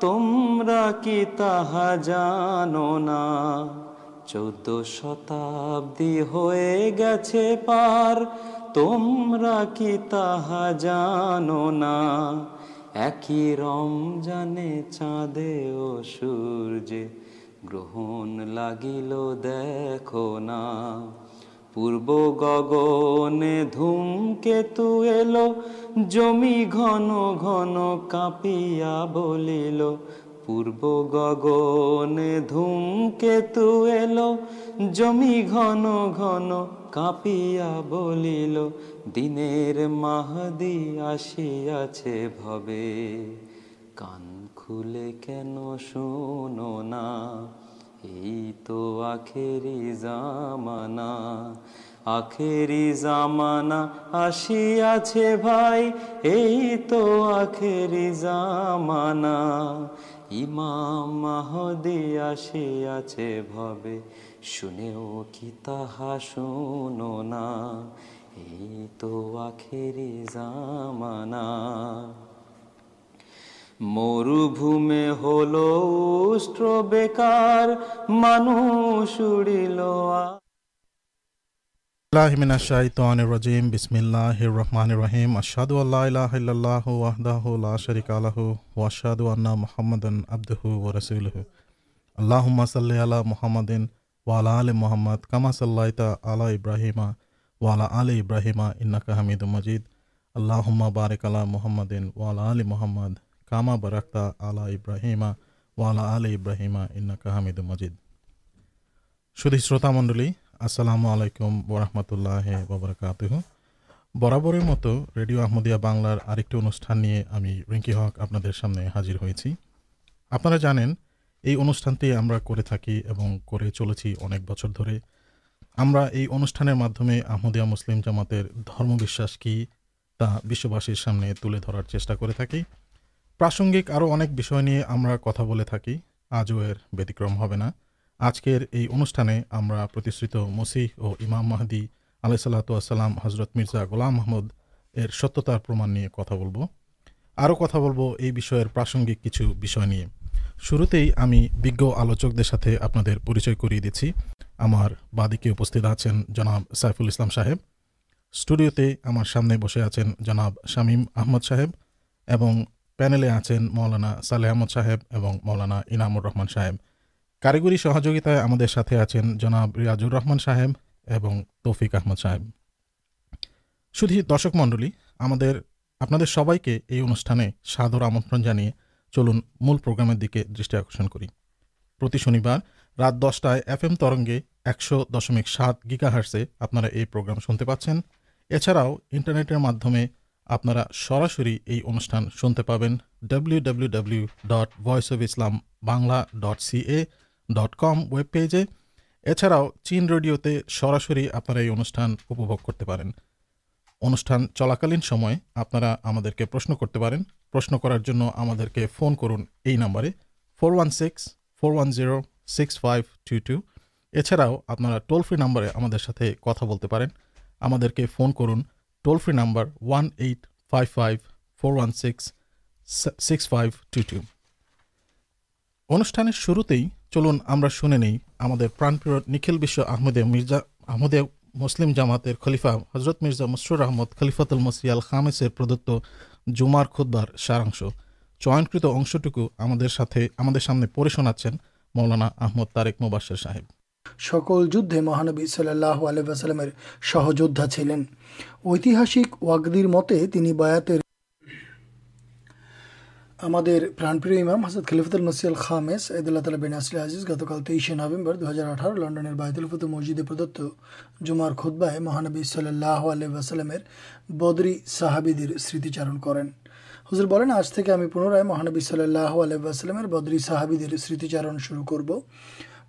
তোমরা কি তাহা জানো না? চৌদ্দ শতাব্দী হয়ে গেছে পার, তোমরা কি তাহা জানো না? একই রমজানে চাঁদে ও সূর্যে গ্রহণ লাগিল দেখো না। পূর্ব গগনে ধূমকেতু এলো জমি ঘন ঘন কাঁপিয়া বলিল, পূর্ব গগনে ধূমকেতু এলো। জমি ঘন ঘন কাঁপিয়া বলিল, দিনের মাহদি আসিয়াছে ভবে। কান খুলে কেন শোনো না, এই তো আখেরি জামানা। আখেরি জামানা আসিয়াছে ভাই, এই তো আখেরি জামানা। ইমাম মাহদি আসিয়াছে ভবে, শুনেও কি তাহা শুনো না। এই তো আখেরি জামানা। মরুভূমে হলো উষ্ট্র বেকার, মানুষ উড়িল من الشیطان الرجیم، بسم اللہ الرحمن الرحیم اشہد اللہ الہ الا اللہ وحدہ لا شریک لہ واشہد ان محمد عبدہ ورسولہ اللہم صلی علی محمد وعلی آل محمد کما صلیت علی ابراہیم وعلی آل ابراہیم انک حمید مجید۔ اللہم بارک علی محمد وعلی آل محمد کما برکت علی ابراہیم وعلی آل ابراہیم انک حمید مجید۔ শুধু শ্রোতা মণ্ডলী আসসালামু আলাইকুম ওরহমতুল্লাহ ববরকাতুহ বরাবরের মতো রেডিও আহমদিয়া বাংলার আরেকটি অনুষ্ঠান নিয়ে আমি রিঙ্কি হক আপনাদের সামনে হাজির হয়েছি। আপনারা জানেন, এই অনুষ্ঠানটি আমরা করে থাকি এবং করে চলেছি অনেক বছর ধরে। আমরা এই অনুষ্ঠানের মাধ্যমে আহমদিয়া মুসলিম জামাতের ধর্মবিশ্বাস কী তা বিশ্ববাসীর সামনে তুলে ধরার চেষ্টা করে থাকি। প্রাসঙ্গিক আরও অনেক বিষয় নিয়ে আমরা কথা বলে থাকি। আজও এর ব্যতিক্রম হবে না। আজকের এই অনুষ্ঠানে আমরা প্রতিষ্ঠিত মসিহ ও ইমাম মাহদি আলাইসাল্লাতাম হজরত মির্জা গোলাম মাহমুদ এর সত্যতার প্রমাণ নিয়ে কথা বলব। আরও কথা বলব এই বিষয়ের প্রাসঙ্গিক কিছু বিষয় নিয়ে। শুরুতেই আমি বিজ্ঞ আলোচকদের সাথে আপনাদের পরিচয় করিয়ে দিচ্ছি। আমার বাদিকে উপস্থিত আছেন জনাব সাইফুল ইসলাম সাহেব। স্টুডিওতে আমার সামনে বসে আছেন জনাব শামীম আহমদ সাহেব এবং প্যানেলে আছেন মৌলানা সালেহ আহমদ সাহেব এবং মৌলানা ইনামুর রহমান সাহেব। কারিগরি সহযোগিতায় আমাদের সাথে আছেন জনাব রিয়াজুর রহমান সাহেব এবং তৌফিক আহমদ সাহেব। শুধু দর্শক মণ্ডলী, আমাদের, আপনাদের সবাইকে এই অনুষ্ঠানে সাদর আমন্ত্রণ জানিয়ে চলুন মূল প্রোগ্রামের দিকে দৃষ্টি আকর্ষণ করি। প্রতি শনিবার রাত দশটায় এফ এম তরঙ্গে একশো দশমিক সাত গিগাহার্সে আপনারা এই প্রোগ্রাম শুনতে পাচ্ছেন। এছাড়াও ইন্টারনেটের মাধ্যমে আপনারা সরাসরি এই অনুষ্ঠান শুনতে পাবেন W W W dot voice of Islam Bangla dot CA dot com web পেজে এছাড়াও চীন রেডিওতে সরাসরি আপনারা এই অনুষ্ঠান উপভোগ করতে পারেন। অনুষ্ঠান চলাকালীন সময়ে আপনারা আমাদেরকে প্রশ্ন করতে পারেন। প্রশ্ন করার জন্য আমাদেরকে ফোন করুন এই নাম্বারে। Four one six four one zero six five two two এছাড়াও আপনারা টোল ফ্রি নাম্বারে আমাদের সাথে কথা বলতে পারেন। আমাদেরকে ফোন করুন toll free number one eight five five four one six six five two two অনুষ্ঠানের শুরুতেই চলুন আমরা শুনে নেই আমাদের প্রাণপ্রিয় নিখিল বিশ্ব আহমদে মির্জা, আহমদে মুসলিম জামাতের খলিফা হজরত মির্জা মসরুর আহমদ খলিফাতুল মসিয়াল খামেসের প্রদত্ত জুমার খুদ্বার সারাংশ। চয়নকৃত অংশটুকু আমাদের সাথে, আমাদের সামনে পড়ে শোনাচ্ছেন মৌলানা আহমদ তারেক মুবাসের সাহেব। সকল যুদ্ধে মহানবী সাল্লাহ আলহামের সহযোদ্ধা ছিলেন। ঐতিহাসিক ওয়াগদির মতে তিনি বায়াতের আমাদের প্রাণপ্রিয় ইমাম হাসাদ খলিফতুল মসিয়াল খামেস এদুল্লাহ তালা বিন আসলে আজিজ, গতকাল তেইশে নভেম্বর দু হাজার আঠারো লন্ডনের বায়তুল ফতু মসজিদে প্রদত্ত জুমার খুদ্বায় মহানবী সাল্লাহ আলহামের বদরি সাহাবিদের স্মৃতিচারণ করেন। হুজুর বলেন, আজ থেকে আমি পুনরায় মহানবী সাল্লাহ আলহামের বদরি সাহাবিদের স্মৃতিচারণ শুরু করব।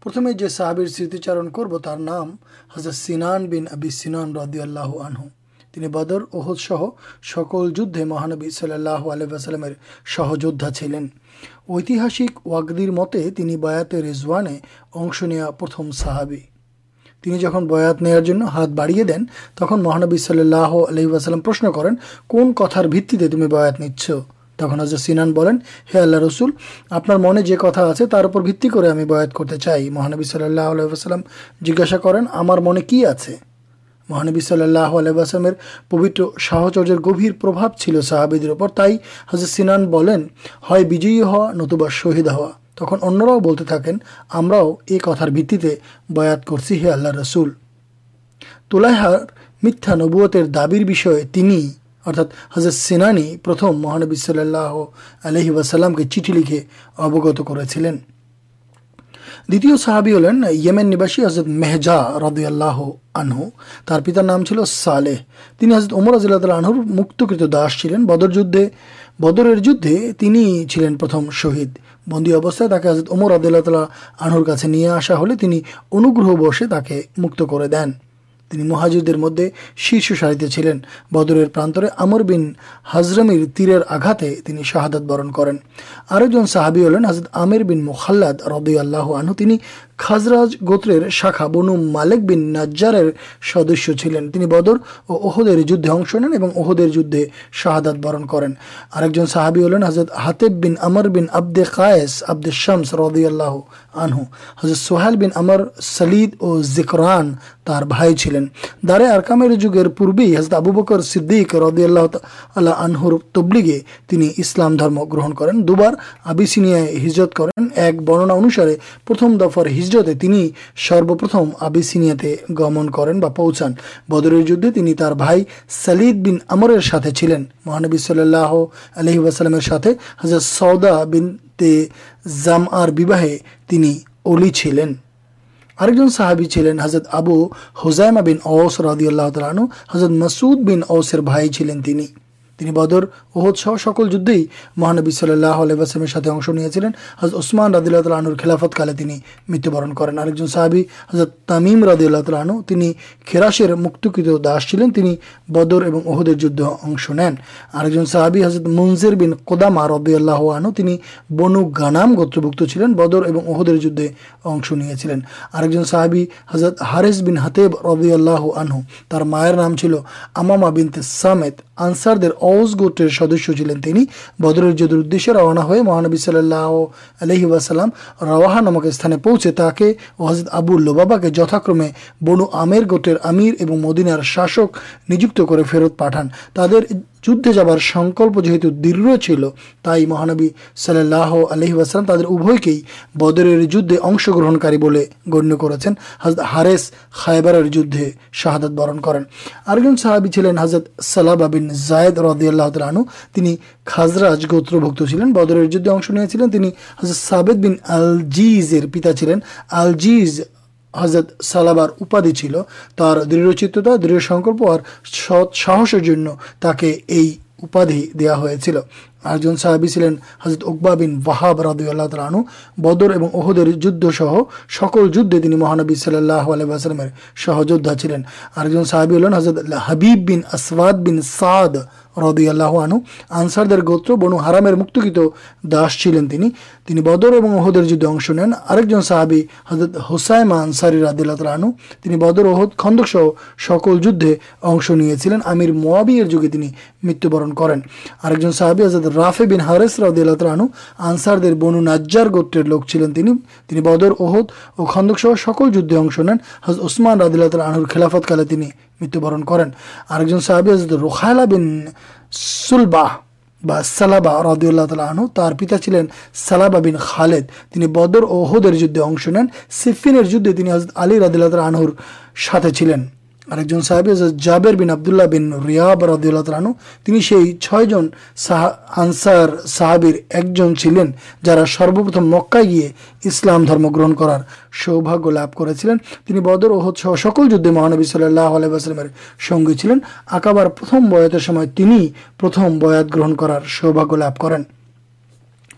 প্রথমে যে সাহাবির স্মৃতিচারণ করব তার নাম হজরত সিনান বিন আবি সিনান রদিয়াল্লাহ আনহু। তিনি বদর ওহদ সহ সকল যুদ্ধে মহানবী সাল্লাহ আলহামের সহযোদ্ধা ছিলেন। ঐতিহাসিক ওয়াগদির মতে তিনি বয়াতে রেজওয়ানে অংশ নেওয়া প্রথম সাহাবি। তিনি যখন বয়াত নেওয়ার জন্য হাত বাড়িয়ে দেন, তখন মহানবী সাল্লাহ আলহিবাসাল্লাম প্রশ্ন করেন, কোন কথার ভিত্তিতে তুমি বয়াত নিচ্ছ? তখন হজরত সিনান বলেন, হে আল্লাহ রসুল, আপনার মনে যে কথা আছে তার উপর ভিত্তি করে আমি বয়াত করতে চাই। মহানবী সাল্লাহ আলহাম জিজ্ঞাসা করেন, আমার মনে কি আছে? মহানবী সাল্লাহ আলহামের পবিত্র সাহচর্যের গভীর প্রভাব ছিল সাহাবিদের ওপর তাই হজরত সিনান বলেন, হয় বিজয়ী হওয়া নতুবা শহীদ হওয়া। তখন অন্যরাও বলতে থাকেন, আমরাও এই কথার ভিত্তিতে বয়াত করছি, হে আল্লাহ রসুল। তুলাইহার মিথ্যা নবুয়তের দাবির বিষয়ে তিনি, অর্থাৎ হজরত সিনানি প্রথম মহানবী সাল্লাহ আলহি ওয়াসাল্লামকে চিঠি লিখে অবগত করেছিলেন। দ্বিতীয় সাহাবি হলেন ইয়েমেন নিবাসী হজরত মেহজা রদিয়াল্লাহ আনহু। তার পিতার নাম ছিল সালেহ। তিনি হজরত ওমর আজিল্লাহ আনহুর মুক্তকৃত দাস ছিলেন। বদর যুদ্ধে, বদরের যুদ্ধে তিনি ছিলেন প্রথম শহীদ। বন্দী অবস্থায় তাকে হজরত ওমর আদিল্লাহ আনহুর কাছে নিয়ে আসা হলে তিনি অনুগ্রহ বসে তাকে মুক্ত করে দেন। তিনি মহাজিদের মধ্যে শীর্ষ সারিতে ছিলেন। বদরের প্রান্তরে আমর বিন হাজরামির তীরের আঘাতে তিনি শাহাদাত বরণ করেন। আরেকজন সাহাবি হলেন হাজরত আমির বিন মোহাল্লাদ রবি আল্লাহ আনহু। তিনি খাজরাজ গোত্রের শাখা বনু মালেক বিন নাজ্জারের সদস্য ছিলেন। তিনি বদর ও ওহদের যুদ্ধে অংশ নেন এবং ওহদের যুদ্ধে শাহাদাত বরণ করেন। আরেকজন সাহাবি হলেন হজরত হাতেব বিন আমর বিন আব্দে কায়েস আব্দে শামস রদিয়াল্লাহ আনহু। হজরত সোহেল বিন আমর, সলিদ ও জিকরান তার ভাই ছিলেন। দারে আরকামের যুগের পূর্বেই হজরত আবু বকর সিদ্দিক রদিয়াল্লাহ আল্লাহ আনহুর তবলিগে তিনি ইসলাম ধর্ম গ্রহণ করেন। দুবার আবিসিনিয়ায় হিজরত করেন। এক বর্ণনা অনুসারে প্রথম দফার হিজরতে তিনি সর্বপ্রথম আবিসিনিয়াতে গমন করেন বা পৌঁছান। বদরের যুদ্ধে তিনি তার ভাই সালিদ বিন আমরের সাথে ছিলেন। মহানবী সাল্লাহ আলহি ওয়াসাল্লামের সাথে হজরত সৌদা বিন তে জাম আর বিবাহে তিনি অলি ছিলেন। আরেকজন সাহাবি ছিলেন হজরত আবু হুজাইমা বিন ওস রাদিউল্লাহ তালু হজরত মাসুদ বিন ওসের ভাই ছিলেন তিনি। তিনি বদর ওহদ সহ সকল যুদ্ধেই মহানবী সাল্লাহ আলাইসলামের সাথে অংশ নিয়েছিলেন। হজরত ওসমান রাদিল্লাহ তালাহুর খেলাফতকালে তিনি মৃত্যুবরণ করেন। আরেকজন সাহাবি হজরত তামিম রাদিউল্লাহ তালাহু তিনি খেরাসের মুক্তকৃত দাস ছিলেন। তিনি বদর এবং ওহদের যুদ্ধে অংশ নেন। আরেকজন সাহাবি হজরত মুনজির বিন কোদামা রদিয়াল্লাহ আনু তিনি বনু গানাম গোত্রভুক্ত ছিলেন, বদর এবং ওহদের যুদ্ধে অংশ নিয়েছিলেন। আরেকজন সাহাবি হজরত হারেস বিন হাতেব রদিয়াল্লাহ আনহু, তার মায়ের নাম ছিল আমামা বিনতে সামেদ আনসারদের অউস গোটের সদস্য ছিলেন তিনি। বদরের যুদ্ধের উদ্দেশ্যে রওনা হয়ে মহানবী সাল্লাহ আলহি ওয়াসাল্লাম রওয়াহা নামক স্থানে পৌঁছে তাকে ও হজরত আবু লোবাবাকে যথাক্রমে বনু আমের গোটের আমির এবং মদিনার শাসক নিযুক্ত করে ফেরত পাঠান। তাদের যুদ্ধে যাবার সংকল্প যেহেতু দৃঢ় ছিল, তাই মহানবী সাল্লাহ আলহি আসলাম তাদের উভয়কেই বদরের যুদ্ধে অংশগ্রহণকারী বলে গণ্য করেছেন। হজরত হারেস খায়বারের যুদ্ধে শাহাদাত বরণ করেন। আরেকজন সাহাবি ছিলেন হজরত সালাবা বিন জায়দ রদিয়াল্লাহ তালু তিনি খাজরাজ গোত্রভুক্ত ছিলেন, বদরের যুদ্ধে অংশ নিয়েছিলেন। তিনি হজরত সাবেদ বিন আলজিজের পিতা ছিলেন। আলজিজ হজরত সালাবার উপাধি ছিল তার দৃঢ়চিত্ততা দৃঢ় সংকল্প আর সৎ সাহসের জন্য তাকে এই উপাধি দেওয়া হয়েছিল। আরেকজন সাহাবি ছিলেন হজরত উকবা বিন ওয়াহাব রাদুল্লাহ তালু বদর এবং ওহদের যুদ্ধ সহ সকল যুদ্ধে তিনি মহানবী সাল্লাহ আলাইসালামের সহযোদ্ধা ছিলেন। আরেকজন সাহাবি হলেন হজরত হাবিব বিন আসওয়াদ বিন সাদ রদিয়াল্লাহ আনু আনসারদের গোত্র বনু হারামের মুক্তকৃত দাস ছিলেন তিনি। তিনি বদর এবং ওহদের যুদ্ধে অংশ নেন। আরেকজন সাহাবি হজরত হোসাইমা আনসারি রাদিল্লাহ আনু তিনি বদর ওহদ খন্দক সহ সকল যুদ্ধে অংশ নিয়েছিলেন। আমির মোয়াবিয়ের যুগে তিনি মৃত্যুবরণ করেন। আরেকজন সাহাবি হজরত রাফে বিন হারেস রাদিল্লাহ আনু আনসারদের বনু নাজ্জার গোত্রের লোক ছিলেন তিনি। তিনি বদর ওহদ ও খন্দক সহ সকল যুদ্ধে অংশ নেন। হজরত ওসমান রাদিল্লাহ আনুর খেলাফতকালে তিনি মৃত্যুবরণ করেন। আরেকজন সাহাবি হজরত রোখায়লা বিন সুলবাহ বা সালাবা রদিউল্লাহ তালা তার পিতা ছিলেন সালাবা বিন খালেদ। তিনি বদর ও ওহদের যুদ্ধে অংশ নেন। সিফিনের যুদ্ধে তিনি হজরত আলী রাদিল্লাহ তালা আনহুর সাথে ছিলেন। আরেকজন সাহাবি জাবের বিন আবদুল্লাহ বিন রিয়াব রদিউল্লাহ তালানু তিনি সেই ছয়জন সাহা, আনসার সাহাবির একজন ছিলেন যারা সর্বপ্রথম মক্কায় গিয়ে ইসলাম ধর্ম গ্রহণ করার সৌভাগ্য লাভ করেছিলেন। তিনি বদর ওহদ সহ সকল যুদ্ধে মহানবী সাল্লাহ আলাইসলামের সঙ্গী ছিলেন। আকাবার প্রথম বয়াতের সময় তিনি প্রথম বয়াত গ্রহণ করার সৌভাগ্য লাভ করেন।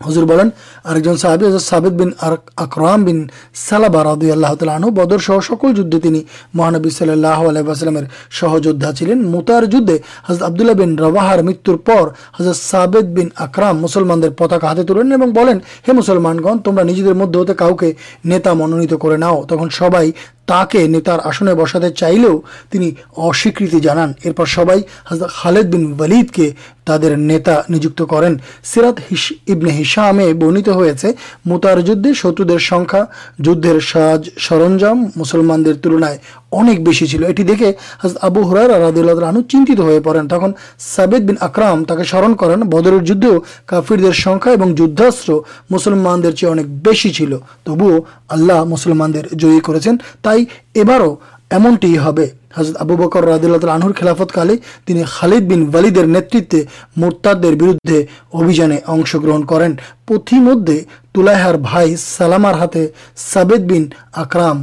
হুজুর বলেন, আরেকজন সাহাবি হজরত সাবেদ বিন আকরাম বিন সালাবা রাদু আল্লাহ তালু বদর সহ সকল যুদ্ধে তিনি মহানবী সাল্লাহ আলাইসালামের সহযোদ্ধা ছিলেন। মুতার যুদ্ধে হজরত আবদুল্লাহ বিন রবাহার মৃত্যুর পর হজরত সাবেদ বিন আকরাম মুসলমানদের পতাকা হাতে তুলেন এবং বলেন, হে মুসলমানগণ, তোমরা নিজেদের মধ্যে হতে কাউকে নেতা মনোনীত করে নাও। তখন সবাই তাকে নেতার আসনে বসাতে চাইলেও তিনি অস্বীকৃতি জানান। এরপর সবাই হাজরত খালেদ বিন ওয়ালিদকে তাদের নেতা নিযুক্ত করেন। সিরাত হিস ইবনে হিসামে বর্ণিত হয়েছে, মোতার যুদ্ধে শত্রুদের সংখ্যা, যুদ্ধের সাজ সরঞ্জাম মুসলমানদের তুলনায় অনেক বেশি ছিল। এটি দেখে হজরত আবু হুরার রাদিউল্লাহ রানু চিন্তিত হয়ে পড়েন। তখন সাবেদ বিন আকরাম তাকে স্মরণ করেন, বদরের যুদ্ধেও কাফিরদের সংখ্যা এবং যুদ্ধাস্ত্র মুসলমানদের চেয়ে অনেক বেশি ছিল। তবুও আল্লাহ মুসলমানদের জয়ী করেছেন, তাই এবারও এমনটিই হবে। হজরত আবু বকর রাদিল্লাহ আনহুর খেলাফতকালে তিনি খালিদ বিন ওয়ালিদের নেতৃত্বে মোরতাদদের বিরুদ্ধে অভিযানে অংশগ্রহণ করেন। পথিমধ্যে তুলাইহার ভাই সালামার হাতে সাবেদ বিন আকরাম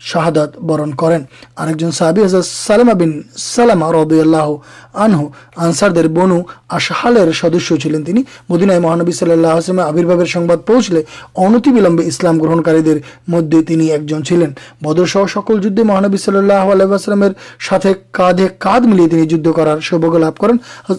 শাহাদাত বরণ করেন। আরেকজন সাহাবি হাজার সালামা বিন সালামা রবিআল্লাহ আনহু, আনসারদের বনু আশহালের সদস্য ছিলেন তিনি। মদিনায় মহানবী সাল্লাহ আসলামের আবির্ভাবের সংবাদ পৌঁছলে অনতিবিলম্বে ইসলাম গ্রহণকারীদের মধ্যে তিনি একজন ছিলেন। বদরসহ সকল যুদ্ধে মহানবী সাল্লাহ আলাইসলামের সাথে কাঁধে কাঁধ মিলিয়ে তিনি যুদ্ধ করার সৌভাগ্য লাভ করেন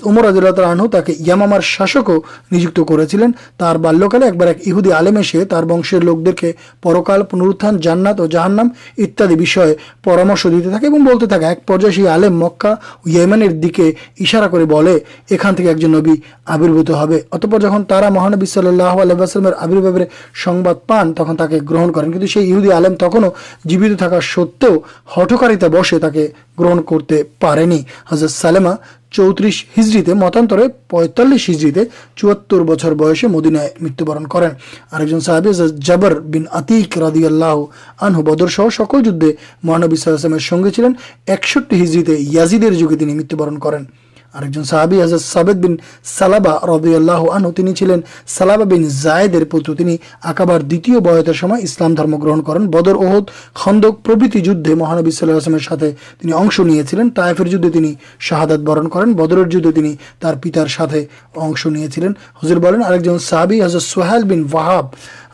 উমর আদিল্লাহ আনহু তাকে ইয়ামামার শাসকও নিযুক্ত করেছিলেন। তার বাল্যকালে একবার এক ইহুদি আলেম এসে তার বংশের লোকদেরকে পরকাল পুনরুত্থান, জান্নাত ও জাহান্নাম ইত্যাদি বিষয়ে পরামর্শ দিতে থাকে এবং বলতে থাকে, এক পর্যায়ে সেই আলেম মক্কা ও ইয়েমেনের দিকে ইশারা করে বলে, এখান থেকে একজন নবী আবির্ভূত হবে। অতপর যখন তারা মহানবী সাল্লাহ আলাইসলামের আবির্ভাবের সংবাদ পান, তখন তাকে গ্রহণ করেন। কিন্তু সেই ইহুদি আলেম তখনও জীবিত থাকা সত্ত্বেও হঠকারিতা বসে তাকে গ্রহণ করতে পারেনি। হজরত সালেমা চৌত্রিশ হিজড়িতে, মতান্তরে পঁয়তাল্লিশ হিজড়িতে চুয়াত্তর বছর বয়সে মদিনায় মৃত্যুবরণ করেন। আরেকজন সাহাবি জাবর বিন আতিক রাদিয়াল্লাহ আনহু বদর সহ সকল যুদ্ধে মহানবী সাল্লামের সঙ্গে ছিলেন। একষট্টি হিজড়িতে ইয়াজিদের যুগে তিনি মৃত্যুবরণ করেন। আরেকজন সাহাবি হাজর সাবেদ বিন সালাবা রদিয়াল্লাহ আনহু, তিনি ছিলেন সালাবা বিন জায়েদের পুত্র। তিনি আকাবার দ্বিতীয় বয়তের সময় ইসলাম ধর্ম গ্রহণ করেন। বদর ওহদ খন্দক প্রভৃতি যুদ্ধে মহানবী সাল্লাহ আসলামের সাথে তিনি অংশ নিয়েছিলেন। তায়েফের যুদ্ধে তিনি শাহাদাত বরণ করেন। বদরের যুদ্ধে তিনি তার পিতার সাথে অংশ নিয়েছিলেন। হুজুর বলেন, আরেকজন সাহাবি হাজর সোহেল বিন ওয়াহাব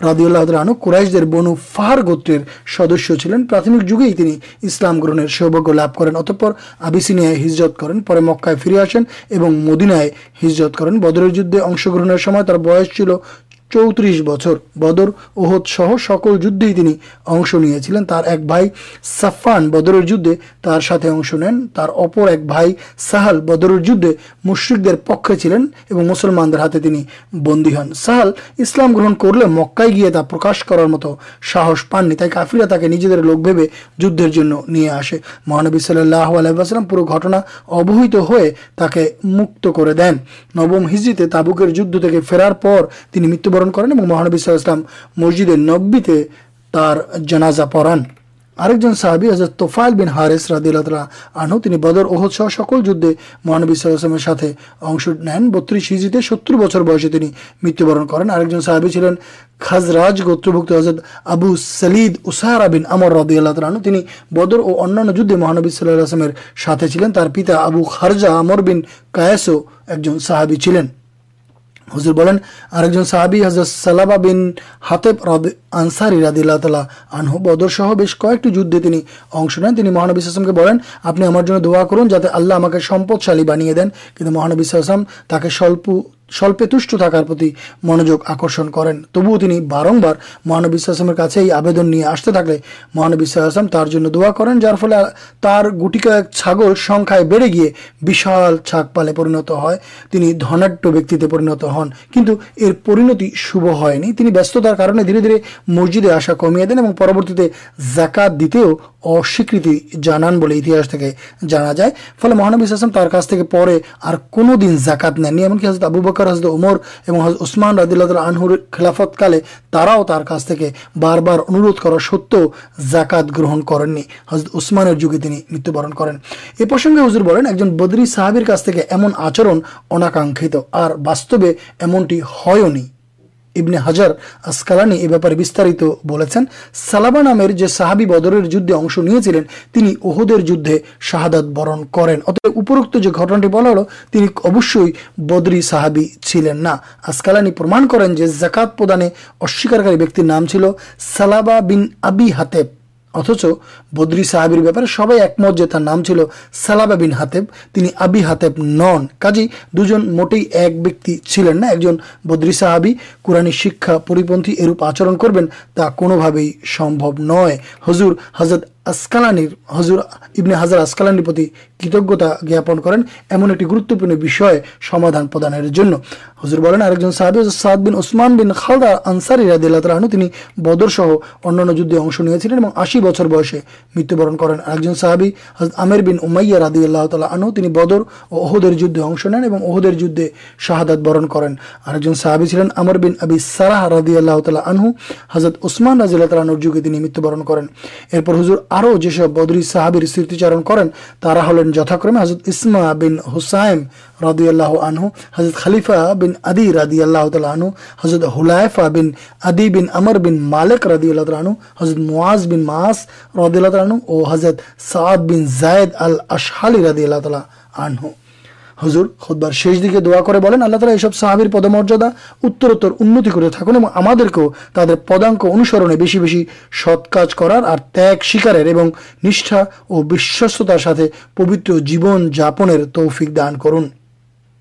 রাদিউল্লাহ রানু কুরাইশদের বনু ফাহার গোত্রের সদস্য ছিলেন। প্রাথমিক যুগেই তিনি ইসলাম গ্রহণের সৌভাগ্য লাভ করেন। অতঃপর আবিসিনিয়ায় হিজরত করেন, পরে মক্কায় ফিরে আসেন এবং মদিনায় হিজরত করেন। বদরের যুদ্ধে অংশগ্রহণের সময় তার বয়স ছিল চৌত্রিশ বছর বদর ওহদ সহ সকল যুদ্ধেই তিনি অংশ নিয়েছিলেন। তার এক ভাই সাফান বদরের যুদ্ধে তার সাথে অংশ নেন। তার অপর এক ভাই সাহাল বদরের যুদ্ধে মুশ্রিকদের পক্ষে ছিলেন এবং মুসলমানদের হাতে তিনি বন্দী হন। সাহাল ইসলাম গ্রহণ করলে মক্কায় গিয়ে তা প্রকাশ করার মতো সাহস পাননি। তাই কাফিরা তাকে নিজেদের লোক ভেবে যুদ্ধের জন্য নিয়ে আসে। মহানবী সাল্লাহ আলাইসাল্লাম পুরো ঘটনা অবহিত হয়ে তাকে মুক্ত করে দেন। নবম হিজড়িতে তাবুকের যুদ্ধ থেকে ফেরার পর তিনি মৃত্যুবরণ করেন এবং মহানবী সাল্লাম মসজিদে নব্বিতে তার জানাজা পড়ান। আরেকজন সাহাবি হজরত তোফাইল বিন হারেস রাদিল্লাহ আনহু, তিনি বদর ওহদ সহ সকল যুদ্ধে মহানবী সাল্লামের সাথে অংশ নেন। বত্রিশ হিজিতে সত্তর বছর বয়সে তিনি মৃত্যুবরণ করেন। আরেকজন সাহাবি ছিলেন খাজরাজ গোত্রভুক্ত হজরত আবু সলিদ উসাহারা বিন আমর রাদিয়াল্লাহ আনহু। তিনি বদর ও অন্যান্য যুদ্ধে মহানবী সাল্লাহ আসলামের সাথে ছিলেন। তার পিতা আবু খারজা আমর বিন কায়েসও একজন সাহাবি ছিলেন। হুজুর বলেন, আরেকজন সাহাবি হজরত সালাবা বিন হাতেব রাদ- আনসারি রাদিল্লাহ তালা আনহু বদর সহ বেশ কয়েকটি যুদ্ধে তিনি অংশ নেন। তিনি মহানবী সাসমকে বলেন, আপনি আমার জন্য দোয়া করুন যাতে আল্লাহ আমাকে সম্পদশালী বানিয়ে দেন। কিন্তু মহানবী সাসম তাকে স্বল্প স্বল্পে তুষ্ট থাকার প্রতি মনোযোগ আকর্ষণ করেন। তবুও তিনি বারংবার মহানবী সাসমের কাছে এই আবেদন নিয়ে আসতে থাকলে মহানবী সাহসাম তার জন্য দোয়া করেন, যার ফলে তার গুটি কয়েক ছাগল সংখ্যায় বেড়ে গিয়ে বিশাল ছাগপালে পরিণত হয়। তিনি ধনাঢ্য ব্যক্তিতে পরিণত হন, কিন্তু এর পরিণতি শুভ হয়নি। তিনি ব্যস্ততার কারণে ধীরে ধীরে মসজিদে আসা কমিয়ে দেন এবং পরবর্তীতে জাকাত দিতেও অস্বীকৃতি জানান বলে ইতিহাস থেকে জানা যায়। ফলে মহানবী হাসান তার কাছ থেকে পরে আর কোনো দিন জাকাত নেননি, এমনকি হজরত আবু বকর হজরত ওমর এবং হজ উসমান রাদিল্লাহ আনহুর খেলাফতকালে তারাও তার কাছ থেকে বারবার অনুরোধ করা সত্ত্বেও জাকাত গ্রহণ করেননি। হজরত উসমানের যুগে তিনি মৃত্যুবরণ করেন। এ প্রসঙ্গে হুজুর বলেন, একজন বদরি সাহাবির কাছ থেকে এমন আচরণ অনাকাঙ্ক্ষিত, আর বাস্তবে এমনটি হয়নি ইবনে হাজার আসকালানি এ ব্যাপারে বিস্তারিত বলেছেন। সালাবা নামের যে সাহাবি বদরের যুদ্ধে অংশ নিয়েছিলেন, তিনি ওহদের যুদ্ধে শাহাদাত বরণ করেন। অতএব উপরোক্ত যে ঘটনাটি বলা হলো, তিনি অবশ্যই বদরি সাহাবি ছিলেন না। আসকালানি প্রমাণ করেন যে জাকাত প্রদানে অস্বীকারী ব্যক্তির নাম ছিল সালাবা বিন আবি হাতেব। অথচ বদ্রি সাহাবির ব্যাপারে সবাই একমত যে তার নাম ছিল সালাবা বিন হাতেব। তিনি আবি হাতেব নন। কাজেই দুজন মোটেই এক ব্যক্তি ছিলেন না। একজন বদ্রি সাহাবি কোরআনী শিক্ষা পরিপন্থী এরূপ আচরণ করবেন তা কোনোভাবেই সম্ভব নয়। হজুর হজরত আসকালানির হজুর ইবনে হাজার আসকালানির প্রতি কৃতজ্ঞতা জ্ঞাপন করেন এমন একটি গুরুত্বপূর্ণ বিষয়ে সমাধান প্রদানের জন্য। হজুর বলেন, আরেকজন সাহাবি সাদ বিন ওসমান বিন খালদা আনসারি রাদিল্লাহ তালাহনু তিনি বদর সহ অন্যান্য যুদ্ধে অংশ নিয়েছিলেন এবং আশি বছর বয়সে মৃত্যুবরণ করেন। আরেকজন সাহাবি আমের বিন উমাইয়া রাদি আল্লাহ তালা আনহু, তিনি বদর ও ওহদের যুদ্ধে অংশ নেন এবং ওহদের যুদ্ধে শাহাদাত বরণ করেন। আরেকজন সাহাবি ছিলেন আমর বিন আবি সারাহ রাদি আল্লাহ তালা আনহু হজরত উসমান রাজিল্লাহ তালানুর যুগে তিনি মৃত্যুবরণ করেন। এরপর হুজুর আরও যেসব বদরি সাহাবির স্মৃতিচারণ করেন, তারা হলেন যথাক্রমে হজরত ইসমা বিন হুসাইম রাদিয়াল্লাহ আনহু হজরত খলিফা বিন আদি রাদিয়াল্লাহ তালা আনহু হজরত হুলাইফা বিন আদি বিন আমর বিন মালিক রাদিয়াল্লাহ তালা আনহু হজরত মুআজ বিন মাস রাদিয়াল্লাহ তালা আনহু ও হজরত সাদ বিন জায়দ আল আশহালি রাদিয়াল্লাহ তালা আনহু। হুজুর খুদ্বার শেষ দিকে দোয়া করে বলেন, আল্লাহ তালা এইসব সাহাবির পদমর্যাদা উত্তরোত্তর উন্নতি করে থাকুন এবং আমাদেরকেও তাদের পদাঙ্ক অনুসরণে বেশি বেশি সৎ কাজ করার আর ত্যাগ স্বীকারের এবং নিষ্ঠা ও বিশ্বস্ততার সাথে পবিত্র জীবন যাপনের তৌফিক দান করুন।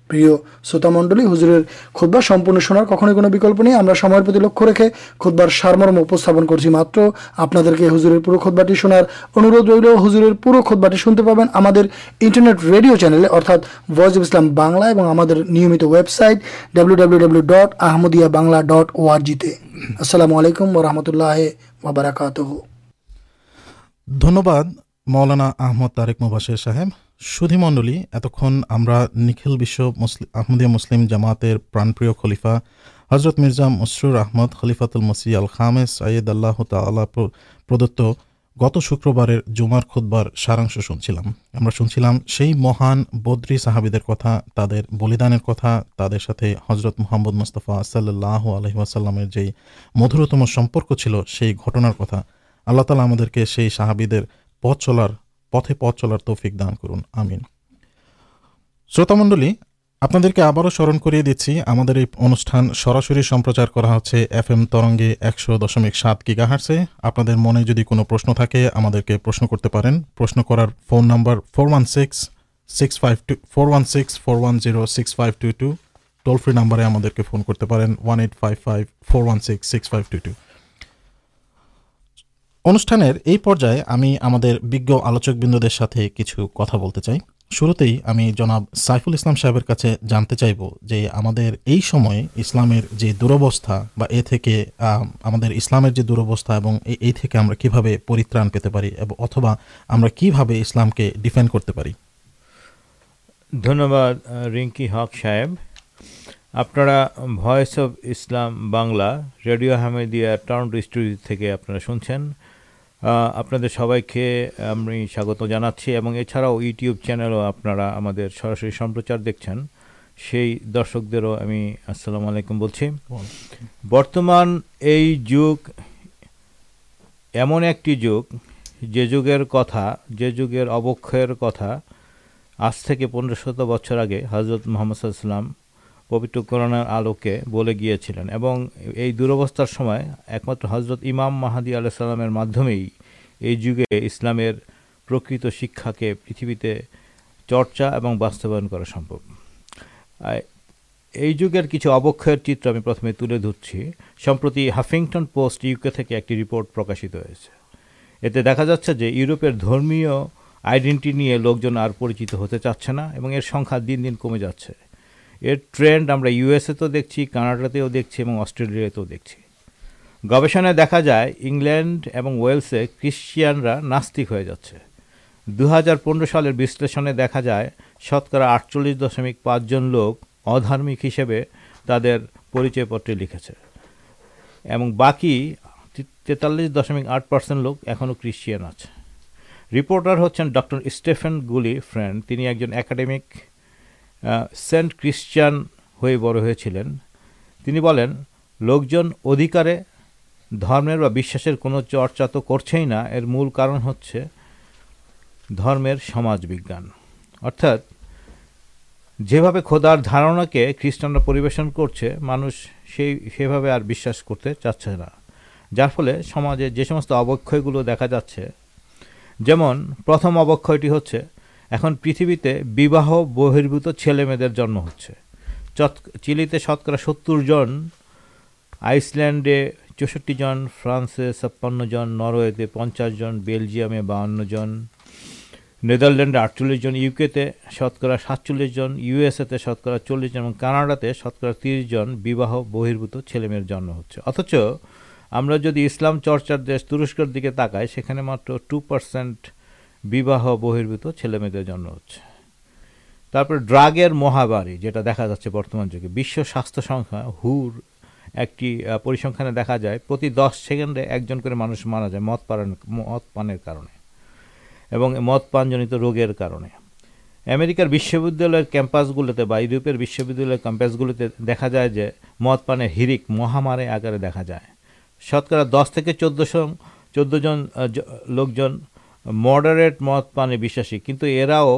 প্রিয় শ্রোতামণ্ডলী হুজুরের খুদ্বার সম্পূর্ণ শোনার কখনোই কোনো বিকল্প নেই। আমরা সময়ের প্রতি লক্ষ্য রেখে খুদ্বার সারমর্ম উপস্থাপন করছি মাত্র। আপনাদেরকে হুজুরের পুরো খোদবাটি শোনার অনুরোধ রইল। হুজুরের পুরো খোদবাটি শুনতে পাবেন আমাদের ইন্টারনেট রেডিও চ্যানেলে, অর্থাৎ ভয়েস অফ ইসলাম বাংলা এবং আমাদের নিয়মিত website W W W dot Ahmadiyya Bangla dot ওআরজিতে আসসালামু আলাইকুম ওরহমতুল্লাহ ওবরাকাতহ। ধন্যবাদ মৌলানা আহমদ তারেক মুবাসির সাহেব। সুধীমণ্ডলী এতক্ষণ আমরা নিখিল বিশ্ব মুসলিম আহমদিয়া মুসলিম জামাতের প্রাণপ্রিয় খলিফা হজরত মির্জা মসরুর আহমদ খলিফাতুল মসি আল খামেস আয়েদ আল্লাহ তাল্লাহ প্রদত্ত গত শুক্রবারের জুমার খুদ্বার সারাংশ শুনছিলাম। আমরা শুনছিলাম সেই মহান বদ্রি সাহাবিদের কথা, তাদের বলিদানের কথা, তাদের সাথে হজরত মোহাম্মদ মুস্তফা সাল্লাহ আলহিহাসাল্লামের যেই মধুরতম সম্পর্ক ছিল, সেই ঘটনার কথা। আল্লাহ তালা আমাদেরকে সেই সাহাবিদের পথ চলার পথে পথ চলার তৌফিক দান করুন, আমিন। শ্রোতামণ্ডলী, আপনাদেরকে আবারও স্মরণ করিয়ে দিচ্ছি, আমাদের এই অনুষ্ঠান সরাসরি সম্প্রচার করা হচ্ছে এফ এম তরঙ্গে একশো দশমিক সাত গিগাহার্সে আপনাদের মনে যদি কোনো প্রশ্ন থাকে, আমাদেরকে প্রশ্ন করতে পারেন। প্রশ্ন করার phone number four one six six five two four one six four one zero six five two two toll free নাম্বারে আমাদেরকে ফোন করতে পারেন one eight five five four one six six five two two অনুষ্ঠানের এই পর্যায়ে আমি আমাদের বিজ্ঞ আলোচকবৃন্দদের সাথে কিছু কথা বলতে চাই। শুরুতেই আমি জনাব সাইফুল ইসলাম সাহেবের কাছে জানতে চাইব যে আমাদের এই সময়ে ইসলামের যে দুরবস্থা বা এ থেকে আমাদের ইসলামের যে দুরবস্থা এবং এই থেকে আমরা কীভাবে পরিত্রাণ পেতে পারি এবং অথবা আমরা কীভাবে ইসলামকে ডিফেন্ড করতে পারি? ধন্যবাদ রিঙ্কি হক সাহেব। আপনারা voice of Islam Bangla, radio Hamidiya town studio থেকে আপনারা শুনছেন। আপনাদের সবাইকে আমি স্বাগত জানাচ্ছি এবং এছাড়াও ইউটিউব চ্যানেলও আপনারা আমাদের সরাসরি সম্প্রচার দেখছেন। সেই দর্শকদেরও আমি আসসালামু আলাইকুম বলছি। বর্তমান এই যুগ এমন একটি যুগ, যে যুগের কথা, যে যুগের অবক্ষয়ের কথা, আজ থেকে পনেরো শত বছর আগে হজরত মোহাম্মদ সাল্লাম পবিত্র করোনার আলোকে বলে গিয়েছিলেন। এবং এই দুরবস্থার সময় একমাত্র হজরত ইমাম মাহাদি আলাহ সাল্লামের মাধ্যমেই এই যুগে ইসলামের প্রকৃত শিক্ষাকে পৃথিবীতে চর্চা এবং বাস্তবায়ন করা সম্ভব। এই যুগের কিছু অবক্ষয়ের চিত্র আমি প্রথমে তুলে ধরছি। সম্প্রতি হাফিংটন পোস্ট ইউকে থেকে একটি রিপোর্ট প্রকাশিত হয়েছে। এতে দেখা যাচ্ছে যে ইউরোপের ধর্মীয় আইডেন্টি নিয়ে লোকজন আর পরিচিত হতে চাচ্ছে না এবং এর সংখ্যা দিন দিন কমে যাচ্ছে। এর ট্রেন্ড আমরা ইউএসএতেও দেখছি, কানাডাতেও দেখছি এবং অস্ট্রেলিয়াতেও দেখছি। গবেষণায় দেখা যায়, ইংল্যান্ড এবং ওয়েলসে ক্রিশ্চিয়ানরা নাস্তিক হয়ে যাচ্ছে। দু হাজার পনেরো সালের বিশ্লেষণে দেখা যায়, শতকরা আটচল্লিশ দশমিক পাঁচজন লোক অধার্মিক হিসেবে তাদের পরিচয়পত্রে লিখেছে এবং বাকি তেতাল্লিশ দশমিক আট পার্সেন্ট লোক এখনও ক্রিশ্চিয়ান আছে। রিপোর্টার হচ্ছেন ডক্টর স্টেফেন গুলি ফ্রেন্ড। তিনি একজন একাডেমিক সেন্ট ক্রিশ্চিয়ান হয়ে বড় হয়েছিলেন। তিনি বলেন, লোকজন অধিকারে, ধর্মের বা বিশ্বাসের কোনো চর্চা তো করছেই না। এর মূল কারণ হচ্ছে ধর্মের সমাজবিজ্ঞান। অর্থাৎ, যেভাবে খোদার ধারণাকে খ্রিস্টানরা পরিবেশন করছে, মানুষ সেই, সেভাবে আর বিশ্বাস করতে চাচ্ছে না। যার ফলে সমাজে যে সমস্ত অবক্ষয়গুলো দেখা যাচ্ছে, যেমন প্রথম অবক্ষয়টি হচ্ছে এখন পৃথিবীতে বিবাহ বহির্ভূত ছেলে মেয়েদের জন্ম হচ্ছে। চিলিতে শতকরা সত্তর জন, আইসল্যান্ডে চৌষট্টি জন, ফ্রান্সে ছাপ্পান্ন জন, নরওয়েতে পঞ্চাশ জন, বেলজিয়ামে বাহান্ন জন, নেদারল্যান্ডে আটচল্লিশ জন, ইউকেতে শতকরা সাতচল্লিশ জন, ইউএসএতে শতকরা চল্লিশ জন এবং কানাডাতে শতকরা তিরিশ জন বিবাহ বহির্ভূত ছেলেমেয়ের জন্ম হচ্ছে। অথচ আমরা যদি ইসলাম চর্চার দেশ তুরস্কের দিকে তাকাই, সেখানে মাত্র টু পার্সেন্ট বিবাহ বহির্ভূত ছেলেমেয়েদের জন্ম হচ্ছে। তারপরে ড্রাগের মহামারী, যেটা দেখা যাচ্ছে বর্তমান যুগে। বিশ্ব স্বাস্থ্য সংখ্যা হুর, একটি পরিসংখ্যানে দেখা যায়, প্রতি দশ সেকেন্ডে একজন করে মানুষ মারা যায় মদ পান, মদ পানের কারণে এবং মদ পানজনিত রোগের কারণে। আমেরিকার বিশ্ববিদ্যালয়ের ক্যাম্পাসগুলোতে বা ইউরোপের বিশ্ববিদ্যালয়ের ক্যাম্পাসগুলোতে দেখা যায় যে মদ পানের হিরিক মহামারী আকারে দেখা যায়। শতকরা দশ থেকে চোদ্দোশো চোদ্দ জন লোকজন মডারেট মদ পানে বিশ্বাসী, কিন্তু এরাও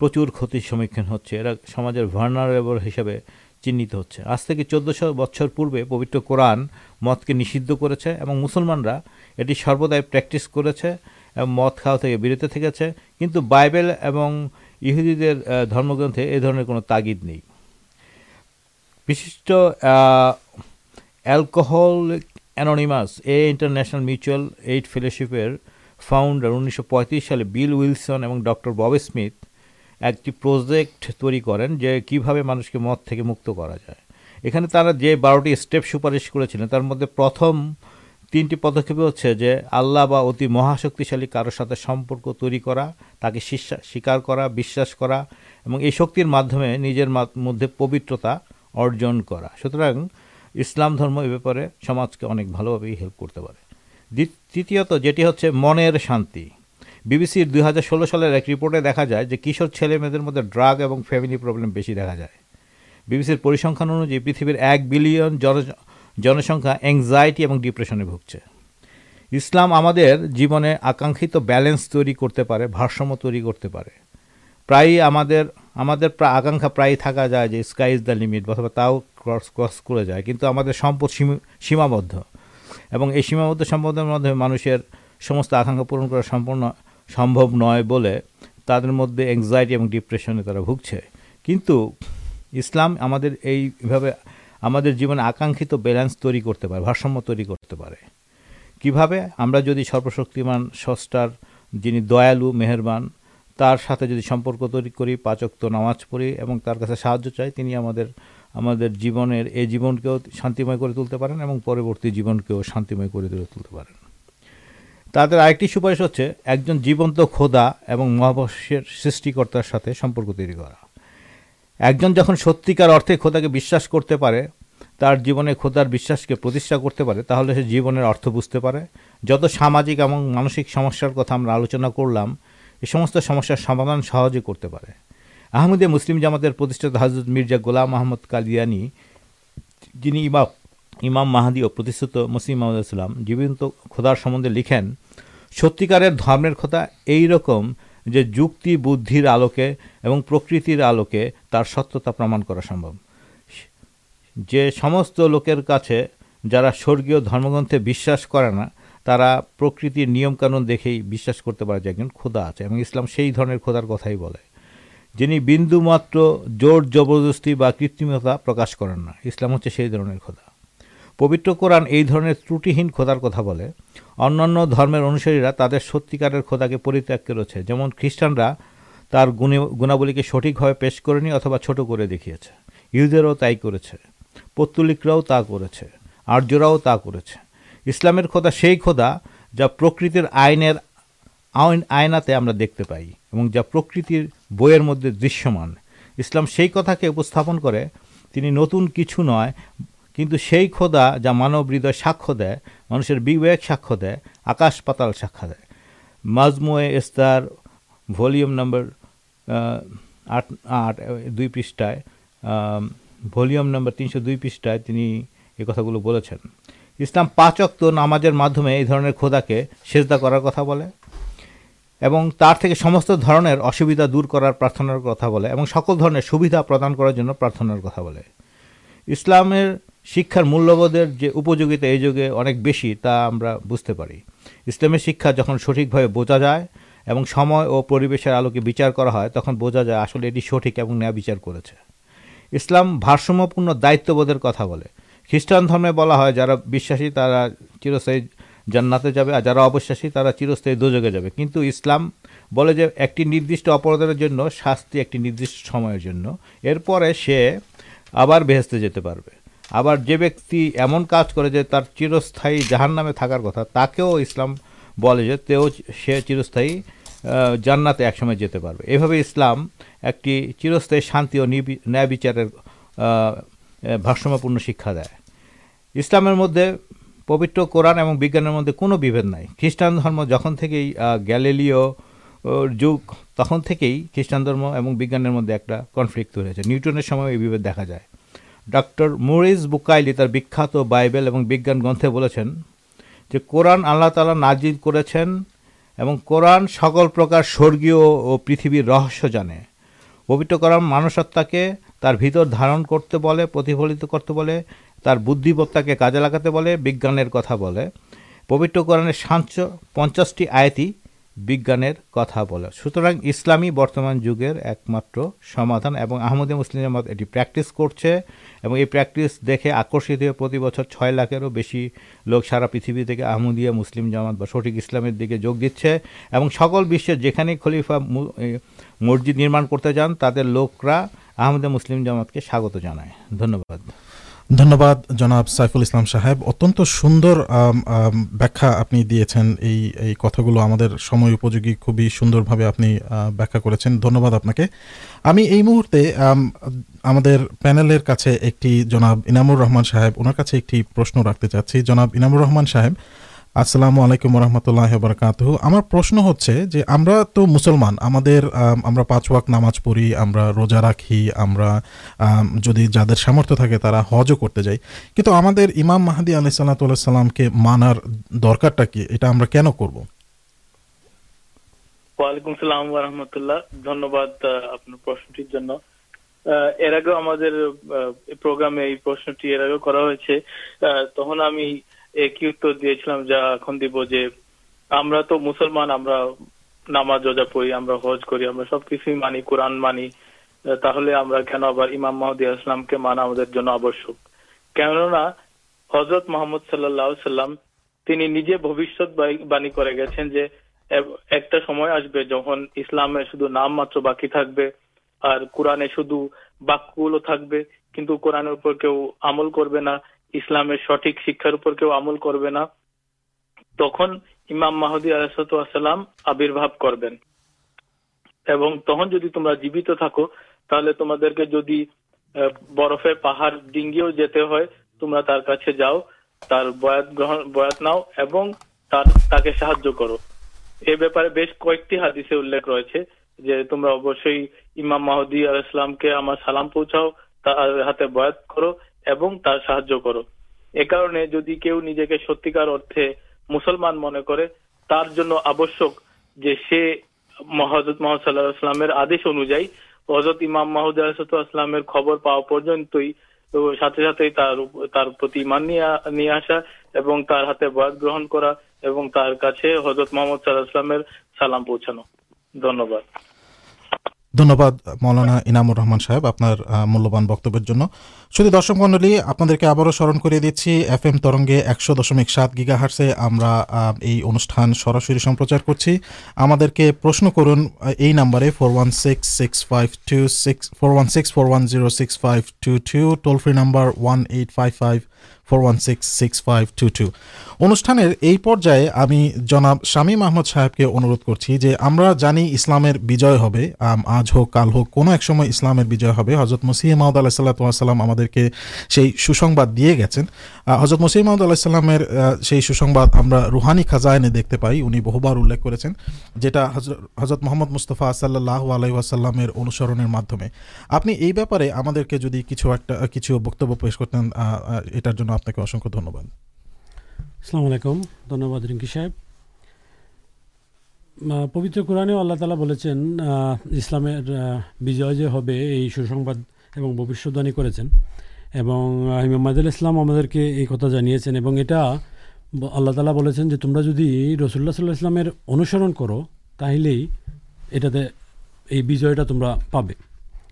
প্রচুর ক্ষতির সম্মুখীন হচ্ছে। এরা সমাজের ভার্নারেবল হিসেবে চিহ্নিত হচ্ছে। আজ থেকে চোদ্দোশো বছর পূর্বে পবিত্র কোরআন মদকে নিষিদ্ধ করেছে এবং মুসলমানরা এটি সর্বদাই প্র্যাকটিস করেছে এবং মদ খাওয়া থেকে বিরত থেকেছে। কিন্তু বাইবেল এবং ইহুদিদের ধর্মগ্রন্থে এ ধরনের কোনো তাগিদ নেই। বিশিষ্ট alcohol anonymous a international mutual aid ফেলোশিপের founder উনিশশো পঁয়ত্রিশ সালে বিল উইলসন এবং ডক্টর বব স্মিথ একটি প্রজেক্ট তৈরি করেন যে কীভাবে মানুষকে মদ থেকে মুক্ত করা যায়। এখানে তারা যে বারোটি স্টেপ সুপারিশ করেছিলেন, তার মধ্যে প্রথম তিনটি পদক্ষেপ হচ্ছে যে আল্লাহ বা অতি মহাশক্তিশালী কারোর সাথে সম্পর্ক তৈরি করা, তাকে স্বীকার করা, বিশ্বাস করা এবং এই শক্তির মাধ্যমে নিজের মধ্যে পবিত্রতা অর্জন করা। সুতরাং ইসলাম ধর্ম এ ব্যাপারে সমাজকে অনেক ভালোভাবেই হেল্প করতে পারে। তৃতীয়ত যেটি হচ্ছে মনের শান্তি। বিবিসির দুই হাজার ষোলো সালের এক রিপোর্টে দেখা যায় যে কিশোর ছেলে মেয়েদের মধ্যে ড্রাগ এবং ফ্যামিলি প্রবলেম বেশি দেখা যায়। বিবিসির পরিসংখ্যান অনুযায়ী পৃথিবীর এক বিলিয়ন জন, জনসংখ্যা অ্যাংজাইটি এবং ডিপ্রেশনে ভুগছে। ইসলাম আমাদের জীবনে আকাঙ্ক্ষিত ব্যালেন্স তৈরি করতে পারে, ভারসাম্য তৈরি করতে পারে। প্রায়ই আমাদের আমাদের প্রা- আকাঙ্ক্ষা প্রায়ই থাকা যায় যে স্কাই ইজ দ্য লিমিট অথবা তাও ক্রস ক্রস করে যায়, কিন্তু আমাদের সম্পদ সীমি- সীমাবদ্ধ। এবং এই সীমাবদ্ধ সম্পদের মাধ্যমে মানুষের সমস্ত আকাঙ্ক্ষা পূরণ করা সম্পূর্ণ সম্ভব নয় বলে তাদের মধ্যে অ্যাংজাইটি এবং ডিপ্রেশনে তারা ভুগছে। কিন্তু ইসলাম আমাদের এইভাবে আমাদের জীবনে আকাঙ্ক্ষিত ব্যালেন্স তৈরি করতে পারে, ভারসাম্য তৈরি করতে পারে। কীভাবে? আমরা যদি সর্বশক্তিমান স্রষ্টার, যিনি দয়ালু, মেহেরবান, তার সাথে যদি সম্পর্ক তৈরি করি পাচক্ত নামাজ পড়ি এবং তার কাছে সাহায্য চাই, তিনি আমাদের আমাদের জীবনের এই জীবনকেও শান্তিময় করে তুলতে পারেন এবং পরবর্তী জীবনকেও শান্তিময় করে তুলে তুলতে পারেন। তাদের আরেকটি সুপারিশ হচ্ছে একজন জীবন্ত খোদা এবং মহাবশের সৃষ্টিকর্তার সাথে সম্পর্ক তৈরি করা। একজন যখন সত্যিকার অর্থে খোদাকে বিশ্বাস করতে পারে, তার জীবনে খোদার বিশ্বাসকে প্রতিষ্ঠা করতে পারে, তাহলে সে জীবনের অর্থ বুঝতে পারে। যত সামাজিক এবং মানসিক সমস্যার কথা আমরা আলোচনা করলাম এই সমস্ত সমস্যার সমাধান সহজে করতে পারে। আহমদিয়া মুসলিম জামাতের প্রতিষ্ঠাতা হাজরত মির্জা গোলাম আহমদ কাদিয়ানি যিনি ইমাম ইমাম মাহাদি ও প্রতিষ্ঠিত মুসলিম ইসলাম জীবন্ত খোদার সম্বন্ধে লিখেন, সত্যিকারের ধর্মের কথা এই রকম যে যুক্তি, বুদ্ধির আলোকে এবং প্রকৃতির আলোকে তার সত্যতা প্রমাণ করা সম্ভব। যে সমস্ত লোকের কাছে যারা স্বর্গীয় ধর্মগ্রন্থে বিশ্বাস করে না, তারা প্রকৃতির নিয়মকানুন দেখেই বিশ্বাস করতে পারে যে একজন খোদা আছে এবং ইসলাম সেই ধরনের খোদার কথাই বলে। যিনি বিন্দুমাত্র জোর জবরদস্তি বা কৃত্রিমতা প্রকাশ করেন না। ইসলাম হচ্ছে সেই ধরনের খোদা। পবিত্র কোরআন এই ধরনের ত্রুটিহীন খোদার কথা বলে। অন্যান্য ধর্মের অনুসারীরা তাদের সত্যিকারের খোদাকে পরিত্যাগ করেছে। যেমন খ্রিস্টানরা তার গুণে গুণাবলীকে সঠিকভাবে পেশ করেনি অথবা ছোট করে দেখিয়েছে। ইহুদেরও তাই করেছে। পত্তলিকরাও তা করেছে। আর্যরাও তা করেছে। ইসলামের খোদা সেই খোদা যা প্রকৃতির আইনের আইন আয়নাতে আমরা দেখতে পাই এবং যা প্রকৃতির বইয়ের মধ্যে দৃশ্যমান। ইসলাম সেই কথাকে উপস্থাপন করে, তিনি নতুন কিছু নয়, কিন্তু সেই খোদা যা মানব হৃদয় সাক্ষ্য দেয়, মানুষের বিবেক সাক্ষ্য দেয়, আকাশ পাতাল সাক্ষ্য দেয়। মাজমুয়ে ইস্তার, ভলিউম নম্বর আট আট, দুই পৃষ্ঠায় ভলিউম নম্বর তিনশো দুই পৃষ্ঠায় তিনি এ কথাগুলো বলেছেন। ইসলাম পাঁচক্ত নামাজের মাধ্যমে এই ধরনের খোদাকে সেজদা করার কথা বলে। এবং তার থেকে সমস্ত ধরনের অসুবিধা দূর করার প্রার্থনার কথা বলে এবং সকল ধরনের সুবিধা প্রদান করার জন্য প্রার্থনার কথা বলে। ইসলামের শিক্ষার মূল্যবোধের যে উপযোগিতা এই যুগে অনেক বেশি, তা আমরা বুঝতে পারি। ইসলামের শিক্ষা যখন সঠিকভাবে বোঝা যায় এবং সময় ও পরিবেশের আলোকে বিচার করা হয়, তখন বোঝা যায় আসলে এটি সঠিক এবং ন্যায় বিচার করেছে। ইসলাম ভারসাম্যপূর্ণ দায়িত্ববোধের কথা বলে। খ্রিস্টান ধর্মে বলা হয়, যারা বিশ্বাসী তারা চিরস্থায়ী জান্নাতে যাবে আর যারা অবিশ্বাসী তারা চিরস্থায়ী দুযোগে যাবে। কিন্তু ইসলাম বলে যে একটি নির্দিষ্ট অপরাধের জন্য শাস্তি একটি নির্দিষ্ট সময়ের জন্য। এরপরে সে আবার বেহেস্তে যেতে পারবে। আবার যে ব্যক্তি এমন কাজ করে যে তার চিরস্থায়ী জাহান নামে থাকার কথা, তাকেও ইসলাম বলে যে তেও সে চিরস্থায়ী জান্নাতে একসময় যেতে পারবে। এভাবে ইসলাম একটি চিরস্থায়ী শান্তি ও ন্যায় বিচারের ভারসাম্যপূর্ণ শিক্ষা দেয়। ইসলামের মধ্যে পবিত্র কোরআন এবং বিজ্ঞানের মধ্যে কোনো বিভেদ নাই। খ্রিস্টান ধর্ম যখন থেকেই গ্যালিলিও যুগ, তখন থেকেই খ্রিস্টান ধর্ম এবং বিজ্ঞানের মধ্যে একটা কনফ্লিক্ট তৈরি হয়েছে। নিউটনের সময় এই বিভেদ দেখা যায়। ডক্টর মুরিস বুকাইলি তার বিখ্যাত বাইবেল এবং বিজ্ঞান গ্রন্থে বলেছেন যে, কোরআন আল্লাহ তালা নাজিল করেছেন এবং কোরআন সকল প্রকার স্বর্গীয় ও পৃথিবীর রহস্য জানে। পবিত্র কোরআন মানুষত্বাকে তার ভিতর ধারণ করতে বলে, প্রতিফলিত করতে বলে তার বুদ্ধিমত্তাকে কাজে লাগাতে বলে, বিজ্ঞানের কথা বলে। পবিত্র কোরআনের সাঞ্চ পঞ্চাশটি আয়াতই বিজ্ঞানের কথা বলে। সুতরাং ইসলামী বর্তমান যুগের একমাত্র সমাধান এবং আহমদী মুসলিম জামাত এটি প্র্যাকটিস করছে এবং এই প্র্যাকটিস দেখে আকর্ষিত হয়ে প্রতি বছর ছয় লাখেরও বেশি লোক সারা পৃথিবী থেকে আহমদিয়া মুসলিম জামাত বা সঠিক ইসলামের দিকে যোগ দিচ্ছে এবং সকল বিশ্বের যেখানেই খলিফা মসজিদ নির্মাণ করতে যান, তাদের লোকরা আহমদে মুসলিম জামাতকে স্বাগত জানায়। ধন্যবাদ। ধন্যবাদ জনাব সাইফুল ইসলাম সাহেব। অত্যন্ত সুন্দর ব্যাখ্যা আপনি দিয়েছেন। এই এই কথাগুলো আমাদের সময় উপযোগী খুবই সুন্দরভাবে আপনি ব্যাখ্যা করেছেন। ধন্যবাদ আপনাকে। আমি এই মুহূর্তে আমাদের প্যানেলের কাছে একটি জনাব ইনামুর রহমান সাহেব, ওনার কাছে একটি প্রশ্ন রাখতে চাচ্ছি। জনাব ইনামুর রহমান সাহেব আসসালামু আলাইকুম রহমতুল্লাহ বরকাত আমার প্রশ্ন হচ্ছে যে, আমরা তো মুসলমান, আমাদের আমরা পাঁচ ওয়াক নামাজ পড়ি, আমরা রোজা রাখি, আমরা যদি যাদের সামর্থ্য থাকে তারা হজও করতে যাই। কিন্তু আমাদের ইমাম মাহাদি আলি সাল্লাতুল্লাহ সাল্লামকে মানার দরকারটা কি? এটা আমরা কেন করব? ওয়ালাইকুম সালাম রহমতুল্লাহ ধন্যবাদ আপনার প্রশ্নটির জন্য। এর আগেও আমাদের প্রোগ্রামে এই প্রশ্নটি এর আগেও করা হয়েছে। তখন আমি একই উত্তর দিয়েছিলাম, যা এখন দিব যে আমরা তো মুসলমান, আমরা নামাজ রোজা পড়ি, আমরা হজ করি, আমরা সবকিছুই মানি, কোরআন মানি। তাহলে আমরা কেন আবার ইমাম মাহদি ইসলামকে মানা আমাদের জন্য আবশ্যক? কেননা হজরত মোহাম্মদ সাল্লাহ সাল্লাম তিনি নিজে ভবিষ্যৎ বাণী করে গেছেন যে একটা সময় আসবে যখন ইসলামে শুধু নাম মাত্র বাকি থাকবে আর কোরআনে শুধু বাক্যগুলো থাকবে, কিন্তু কোরআনের উপর কেউ আমল করবে না। ইসলামের সঠিক শিক্ষার উপর কেউ আমল করবে না, তখন ইমাম মাহদি আলাহাম আবির্ভাব করবেন। এবং তখন যদি তোমরা জীবিত থাকো, তাহলে তোমাদেরকে যদি বরফের পাহাড় ডিঙ্গিয়েও যেতে হয়, তোমরা তার কাছে যাও, তার বয়াত গ্রহণ, বয়াত নাও এবং তার, তাকে সাহায্য করো। এ ব্যাপারে বেশ কয়েকটি হাদিসে উল্লেখ রয়েছে যে তোমরা অবশ্যই ইমাম মাহদি আল ইসলামকে আমার সালাম পৌঁছাও, তার হাতে বয়াত করো এবং তার সাহায্য করো। এ কারণে যদি কেউ নিজেকে সত্যিকার অর্থে মুসলমান মনে করে, তার জন্য আবশ্যক যে সে হজরত মোহাম্মদ সাল্লাহ আসলামের আদেশ অনুযায়ী হজরত ইমাম মাহুদ আসলামের খবর পাওয়া পর্যন্তই সাথে সাথেই তার তার প্রতি ইমান নিয়ে নিয়ে আসা এবং তার হাতে বয়াত গ্রহণ করা এবং তার কাছে হজরত মোহাম্মদ সাল্লাহ আসলামের সালাম পৌঁছানো। ধন্যবাদ। ধন্যবাদ, মৌলানা ইনামুর রহমান সাহেব আপনার মূল্যবান বক্তব্যের জন্য। শুধু দর্শক মণ্ডলী, আপনাদেরকে আবারও স্মরণ করিয়ে দিচ্ছি এফ এম তরঙ্গে একশো দশমিক সাত গিগা হার্সে আমরা এই অনুষ্ঠান সরাসরি সম্প্রচার করছি। আমাদেরকে প্রশ্ন করুন এই নাম্বারে four one six six five two six four one six four one zero six five two two toll free number one eight five five four one six six five two two অনুষ্ঠানের এই পর্যায়ে আমি জনাব শামীম আহমদ সাহেবকে অনুরোধ করছি যে আমরা জানি ইসলামের বিজয় হবে আজ হোক, কাল হোক, কোনো এক সময় ইসলামের বিজয় হবে। হজরত মসিহ মাহমদ আলাহ সাল্লাম আমাদেরকে সেই সুসংবাদ দিয়ে গেছেন। হজরত মসিহ মাহমদ আলাহ সাল্লামের সেই সুসংবাদ আমরা রুহানি খাজায়নে দেখতে পাই। উনি বহুবার উল্লেখ করেছেন, যেটা হজরত মোহাম্মদ মুস্তফা সাল্লাহ আলাইসাল্লামের অনুসরণের মাধ্যমে। আপনি এই ব্যাপারে আমাদেরকে যদি কিছু একটা, কিছু বক্তব্য পেশ করতেন এটার জন্য আপনাকে অসংখ্য ধন্যবাদ। আসসালামু আলাইকুম ধন্যবাদ রিঙ্কি সাহেব। পবিত্র কোরআনেও আল্লাহ তালা বলেছেন ইসলামের বিজয় যে হবে এই সুসংবাদ এবং ভবিষ্যৎবাণী করেছেন এবং আহ, মাদুল ইসলাম আমাদেরকে এই কথা জানিয়েছেন এবং এটা আল্লাহ তালা বলেছেন যে তোমরা যদি রসুল্লাহ সাল্লাহ ইসলামের অনুসরণ করো তাহলেই এটাতে এই বিজয়টা তোমরা পাবে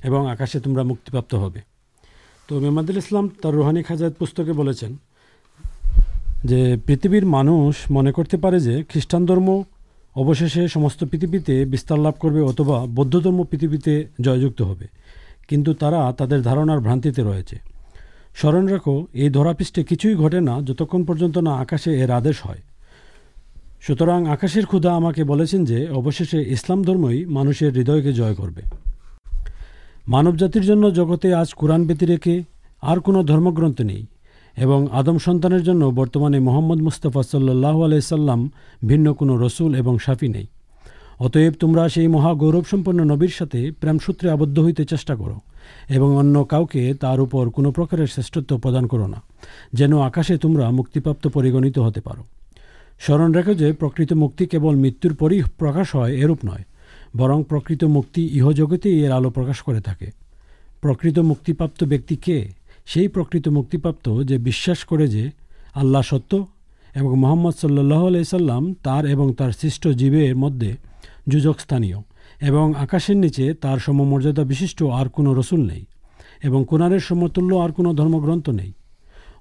এবং আকাশে তোমরা মুক্তিপ্রাপ্ত হবে। তো মেমাদুল ইসলাম তার রুহানি খাজাত পুস্তকে বলেছেন যে, পৃথিবীর মানুষ মনে করতে পারে যে খ্রিস্টান ধর্ম অবশেষে সমস্ত পৃথিবীতে বিস্তার লাভ করবে অথবা বৌদ্ধ ধর্ম পৃথিবীতে জয়যুক্ত হবে। কিন্তু তারা তাদের ধারণার ভ্রান্তিতে রয়েছে। স্মরণ রাখো, এই ধরাপৃষ্ঠে কিছুই ঘটে না, যতক্ষণ পর্যন্ত না আকাশে এর আদেশ হয়। সুতরাং আকাশের ক্ষুধা আমাকে বলেছেন যে, অবশেষে ইসলাম ধর্মই মানুষের হৃদয়কে জয় করবে। মানবজাতির জন্য জগতে আজ কোরআন ব্যতি রেখে আর কোনো ধর্মগ্রন্থ নেই এবং আদম সন্তানের জন্য বর্তমানে মোহাম্মদ মুস্তফা সাল্লাহ আলাইসাল্লাম ভিন্ন কোনো রসুল এবং সাফি নেই। অতএব তোমরা সেই মহা গৌরবসম্পন্ন নবীর সাথে প্রেমসূত্রে আবদ্ধ হইতে চেষ্টা করো এবং অন্য কাউকে তার উপর কোনো প্রকারের শ্রেষ্ঠত্ব প্রদান করো না, যেন আকাশে তোমরা মুক্তিপ্রাপ্ত পরিগণিত হতে পারো। স্মরণ রেখো যে প্রকৃত মুক্তি কেবল মৃত্যুর পরই প্রকাশ হয়, এরূপ নয়। বরং প্রকৃত মুক্তি ইহজগতেই এর আলো প্রকাশ করে থাকে। প্রকৃত মুক্তিপ্রাপ্ত ব্যক্তি কে? সেই প্রকৃত মুক্তিপ্রাপ্ত যে বিশ্বাস করে যে আল্লাহ সত্য এবং মোহাম্মদ সাল্লাহ সাল্লাম তার এবং তার সৃষ্ট জীবের মধ্যে যুজক স্থানীয় এবং আকাশের নিচে তার সমমর্যাদা বিশিষ্ট আর কোনো রসুল নেই এবং কোরআনের সমতুল্য আর কোনো ধর্মগ্রন্থ নেই।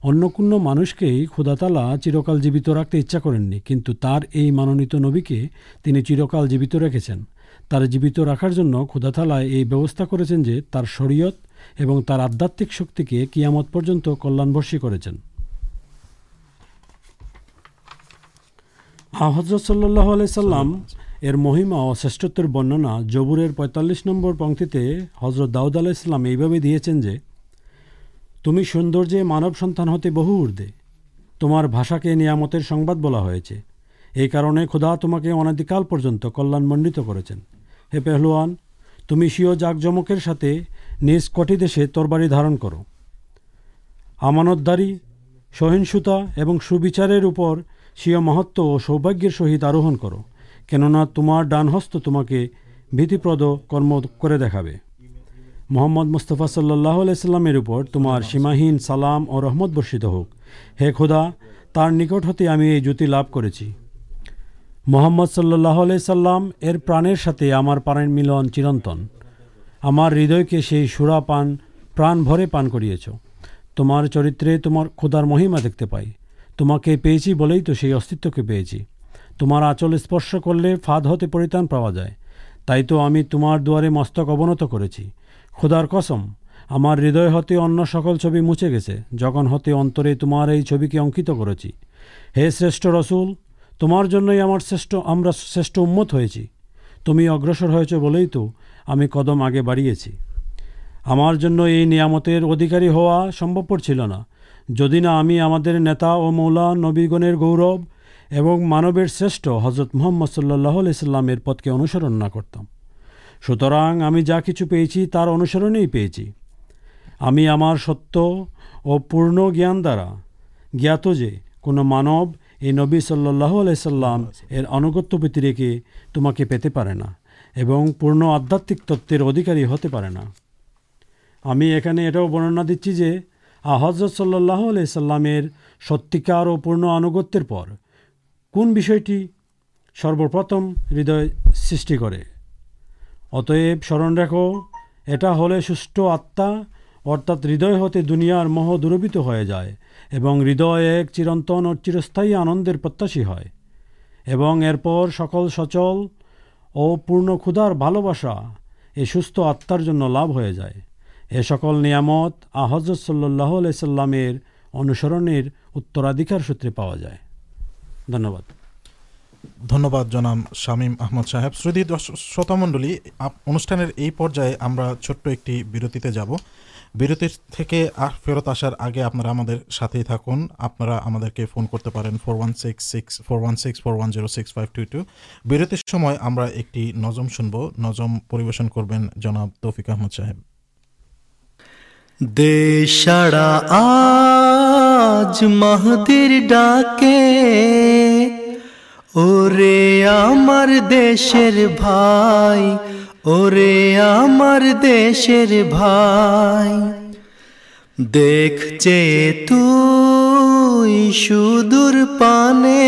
অন্য কোনো মানুষকেই খোদাতালা চিরকাল জীবিত রাখতে ইচ্ছা করেননি, কিন্তু তার এই মানোনীত নবীকে তিনি চিরকাল জীবিত রেখেছেন। তার জীবিত রাখার জন্য খোদাতালা এই ব্যবস্থা করেছেন যে তার শরীয়ত এবং তার আধ্যাত্মিক শক্তিকে কিয়ামত পর্যন্ত কল্যাণবর্ষী করেছেন। হজরত সাল্লাহ সাল্লাম এর মহিমা ও শ্রেষ্ঠত্বের বর্ণনা জবুরের পঁয়তাল্লিশ নম্বর পংক্তিতে হজরত দাউদ আলাহ ইসলাম এইভাবে দিয়েছেন যে, তুমি সৌন্দর্যে মানব সন্তান হতে বহু ঊর্ধ্বে। তোমার ভাষাকে নিয়ামতের সংবাদ বলা হয়েছে। এই কারণে খোদা তোমাকে অনাদিকাল পর্যন্ত কল্যাণমণ্ডিত করেছেন। হে পেহলোয়ান, তুমি স্বীয় জাকজমকের সাথে নিজ কটি দেশে তরবারি ধারণ করো। আমানতদারি, সহিংসতা এবং সুবিচারের উপর স্বীয় মহত্ব ও সৌভাগ্যের সহিত আরোহণ করো, কেননা তোমার ডানহস্ত তোমাকে ভীতিপ্রদ কর্ম করে দেখাবে। মোহাম্মদ মুস্তফা সাল্লাহ আলাইস্লামের উপর তোমার সীমাহীন সালাম ও রহমত বর্ষিত হোক। হে খোদা, তার নিকট হতে আমি এই জ্যোতি লাভ করেছি। মোহাম্মদ সাল্লাহ সাল্লাম এর প্রাণের সাথে আমার প্রাণের মিলন চিরন্তন। আমার হৃদয়কে সেই সুরা পান, প্রাণ ভরে পান করিয়েছ। তোমার চরিত্রে তোমার খোদার মহিমা দেখতে পাই। তোমাকে পেয়েছি বলেই তো সেই অস্তিত্বকে পেয়েছি। তোমার আঁচল স্পর্শ করলে ফাঁদ হতে পরিত্রাণ পাওয়া যায়। তাই তো আমি তোমার দুয়ারে মস্তক অবনত করেছি। খোদার কসম, আমার হৃদয় হতে অন্য সকল ছবি মুছে গেছে। যখন হতে অন্তরে তোমার এই ছবিকে অঙ্কিত করেছি। হে শ্রেষ্ঠ রসুল তোমার জন্যই আমার শ্রেষ্ঠ, আমরা শ্রেষ্ঠ উম্মত হয়েছি। তুমি অগ্রসর হয়েছ বলেই তো আমি কদম আগে বাড়িয়েছি। আমার জন্য এই নিয়ামতের অধিকারী হওয়া সম্ভবপর ছিল না। যদি না আমি আমাদের নেতা ও মৌলা নবীগণের গৌরব এবং মানবের শ্রেষ্ঠ হজরত মোহাম্মদ সাল্লাহ সাল্লামের পথকে অনুসরণ না করতাম। সুতরাং আমি যা কিছু পেয়েছি তার অনুসরণেই পেয়েছি। আমি আমার সত্য ও পূর্ণ জ্ঞান দ্বারা জ্ঞাত যে কোনো মানব এই নবী সাল্লাহ আলাইসাল্লাম এর আনুগত্য ব্যতিরেকে তোমাকে পেতে পারে না এবং পূর্ণ আধ্যাত্মিক তত্ত্বের অধিকারী হতে পারে না। আমি এখানে এটাও বর্ণনা দিচ্ছি যে হজরত সাল্লাহ সাল্লামের সত্যিকার ও পূর্ণ আনুগত্যের পর কোন বিষয়টি সর্বপ্রথম হৃদয় সৃষ্টি করে? অতএব স্মরণ রেখো, এটা হলে সুষ্ঠু আত্মা অর্থাৎ হৃদয় হতে দুনিয়ার মোহ দূরবিত হয়ে যায় এবং হৃদয় এক চিরন্তন ও চিরস্থায়ী আনন্দের প্রত্যাশী হয়। এবং এরপর সকল সচল ও পূর্ণ ক্ষুধার ভালোবাসা এ সুস্থ আত্মার জন্য লাভ হয়ে যায়। এ সকল নিয়ামত আহজত সাল্লাহ সাল্লামের অনুসরণের উত্তরাধিকার সূত্রে পাওয়া যায়। ধন্যবাদ। ধন্যবাদ জনাম শামীম আহমদ সাহেব। শ্রুতি শ্রোতামণ্ডলী অনুষ্ঠানের এই পর্যায়ে আমরা ছোট্ট একটি বিরতিতে যাব। বিরতির থেকে আ- ফেরত আসার আগে আপনারা আমাদের সাথেই থাকুন। আপনারা আমাদেরকে ফোন করতে পারেন four one six six four one six four one zero six five two two বিরতির সময় আমরা একটি নজম শুনব। নজম পরিবেশন করবেন জনাব তৌফিক আহমদ সাহেব। দেশাড়া আজ মাহদির ডাকে, ওরে আমার দেশের ভাই ওরে আমার দেশের ভাই, দেখছে তুই সুদূর পানে,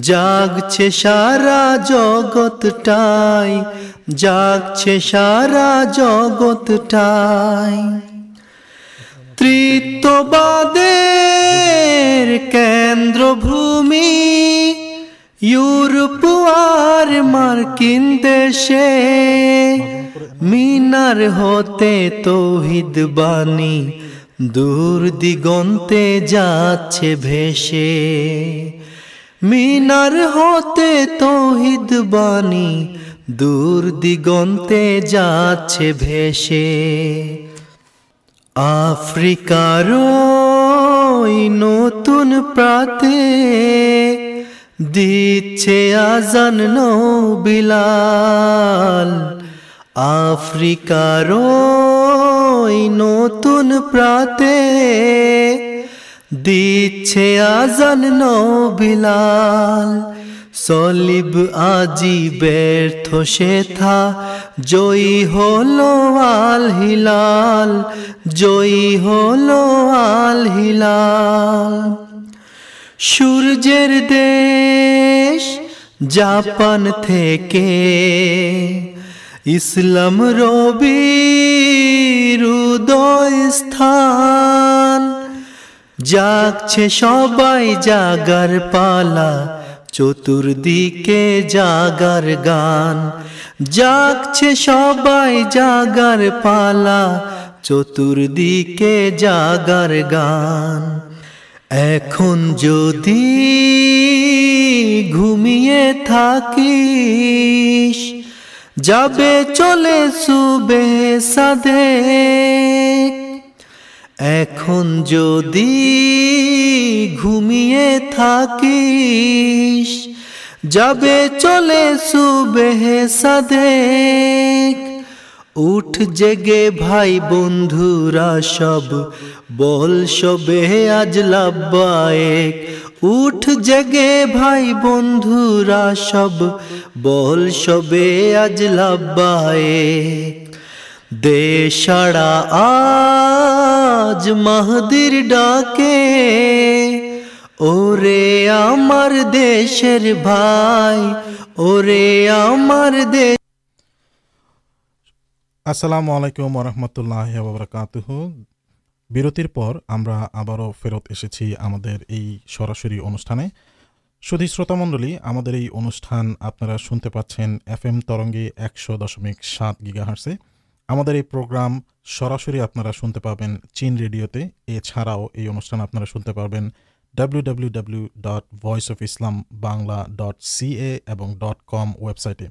জাগছে সারা জগৎটাই, জাগছে সারা জগৎটাই। তৃত্ববাদের কেন্দ্রভূমি ইউরোপ আর মার্কিন দেশে মিনার হতে তৌহিদ বাণী দূর দিগন্তে যাচ্ছে ভেসে। মিনার হতে তৌহিদ বাণী দূর দিগন্তে যাচ্ছে ভেসে। আফ্রিকার নতুন প্রাতে দিচ্ছে আজান বিলাল আফ্রিকার নতুন প্রাতে দিচ্ছে আজান বিলাল সলিব আজি ব্যর্থ সেথা জয়ী হলো আল হিলাল জয়ী হলো আল হিলাল সূর্যের দেশ জাপান থেকে। ইসলাম রবির উদয় স্থান জাগছে সবাই জাগার পালা, চতুর্দিকে জাগার গান। জাগছে সবাই জাগার পালা, চতুর্দিকে জাগার গান। এখন যদি ঘুমিয়ে থাকিস, যাবে চলে সুবে সাধে এখন যদি ঘুমিয়ে থাকিস, যাবে চলে সুবে সাদেক। উঠ জেগে ভাই বন্ধুরা সব বল সবে আজ লাভবায়েক। উঠ জেগে ভাই বন্ধুরা সব। বল সবে আজ লাভবায়েক। দেশাড়া আজ মাহদির ডাকে। ওরে আমার দেশের ভাই, ওরে আমার দেশ আসসালামু আলাইকুম রহমতুল্লাহ বাবরকাতুহ বিরতির পর আমরা আবারও ফেরত এসেছি আমাদের এই সরাসরি অনুষ্ঠানে। সুধী শ্রোতামণ্ডলী আমাদের এই অনুষ্ঠান আপনারা শুনতে পাচ্ছেন এফ এম তরঙ্গে একশো দশমিক সাত গিগাহার্সে আমাদের এই প্রোগ্রাম সরাসরি আপনারা শুনতে পাবেন চীন রেডিওতে। এছাড়াও এই অনুষ্ঠান আপনারা শুনতে পারবেন W dot voice of Islam Bangla dot CA এবং ডট কম ওয়েবসাইটে।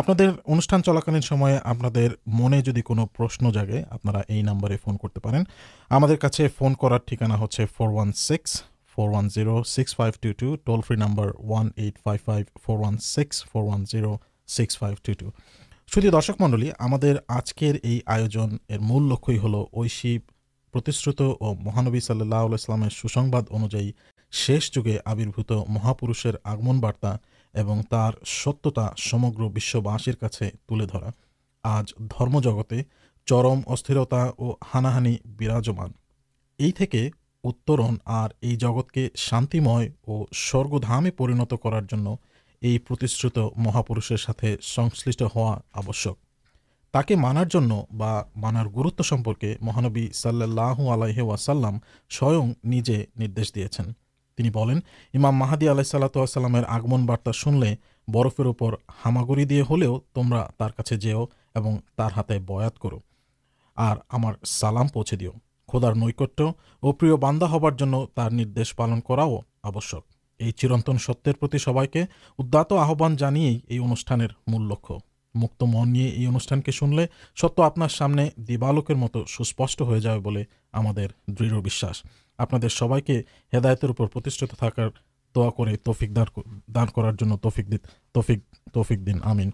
আপনাদের অনুষ্ঠান চলাকালীন সময়ে আপনাদের মনে যদি কোনো প্রশ্ন জাগে, আপনারা এই নাম্বারে ফোন করতে পারেন। আমাদের কাছে ফোন করার ঠিকানা হচ্ছে four one six four one zero six five two two toll free number one eight five five four one six four one zero six five two two শুধু দর্শক মণ্ডলী, আমাদের আজকের এই আয়োজন এর মূল লক্ষ্যই হলো ঐশী প্রতিশ্রুত ও মহানবী সাল্লাহ ইসলামের সুসংবাদ অনুযায়ী শেষ যুগে আবির্ভূত মহাপুরুষের আগমন বার্তা এবং তার সত্যতা সমগ্র বিশ্ববাসীর কাছে তুলে ধরা। আজ ধর্মজগতে চরম অস্থিরতা ও হানাহানি বিরাজমান। এই থেকে উত্তরণ আর এই জগৎকে শান্তিময় ও স্বর্গধামে পরিণত করার জন্য এই প্রতিশ্রুত মহাপুরুষের সাথে সংশ্লিষ্ট হওয়া আবশ্যক। তাকে মানার জন্য বা মানার গুরুত্ব সম্পর্কে মহানবী সাল্লাহ আলাইহে ওয়াসাল্লাম স্বয়ং নিজে নির্দেশ দিয়েছেন। তিনি বলেন, ইমাম মাহাদি আলাইসাল্লাতামের আগমন বার্তা শুনলে বরফের উপর হামাগুড়ি দিয়ে হলেও তোমরা তার কাছে যেও এবং তার হাতে বয়াত করো। আর আমার সালাম পৌঁছে দিও। খোদার নৈকট্য ও প্রিয় বান্দা হবার জন্য তার নির্দেশ পালন করাও আবশ্যক। এই চিরন্তন সত্যের প্রতি সবাইকে উদ্দাত আহ্বান জানিয়েই এই অনুষ্ঠানের মূল লক্ষ্য। মুক্ত মন নিয়ে এই অনুষ্ঠানকে শুনলে সত্য আপনার সামনে দিবালোকের মতো সুস্পষ্ট হয়ে যাবে বলে আমাদের দৃঢ় বিশ্বাস। আপনাদের সবাইকে হেদায়তের উপর প্রতিষ্ঠিত থাকার দোয়া করে তৌফিক দান দান করার জন্য তৌফিক দিন তৌফিক তৌফিক দিন, আমিন।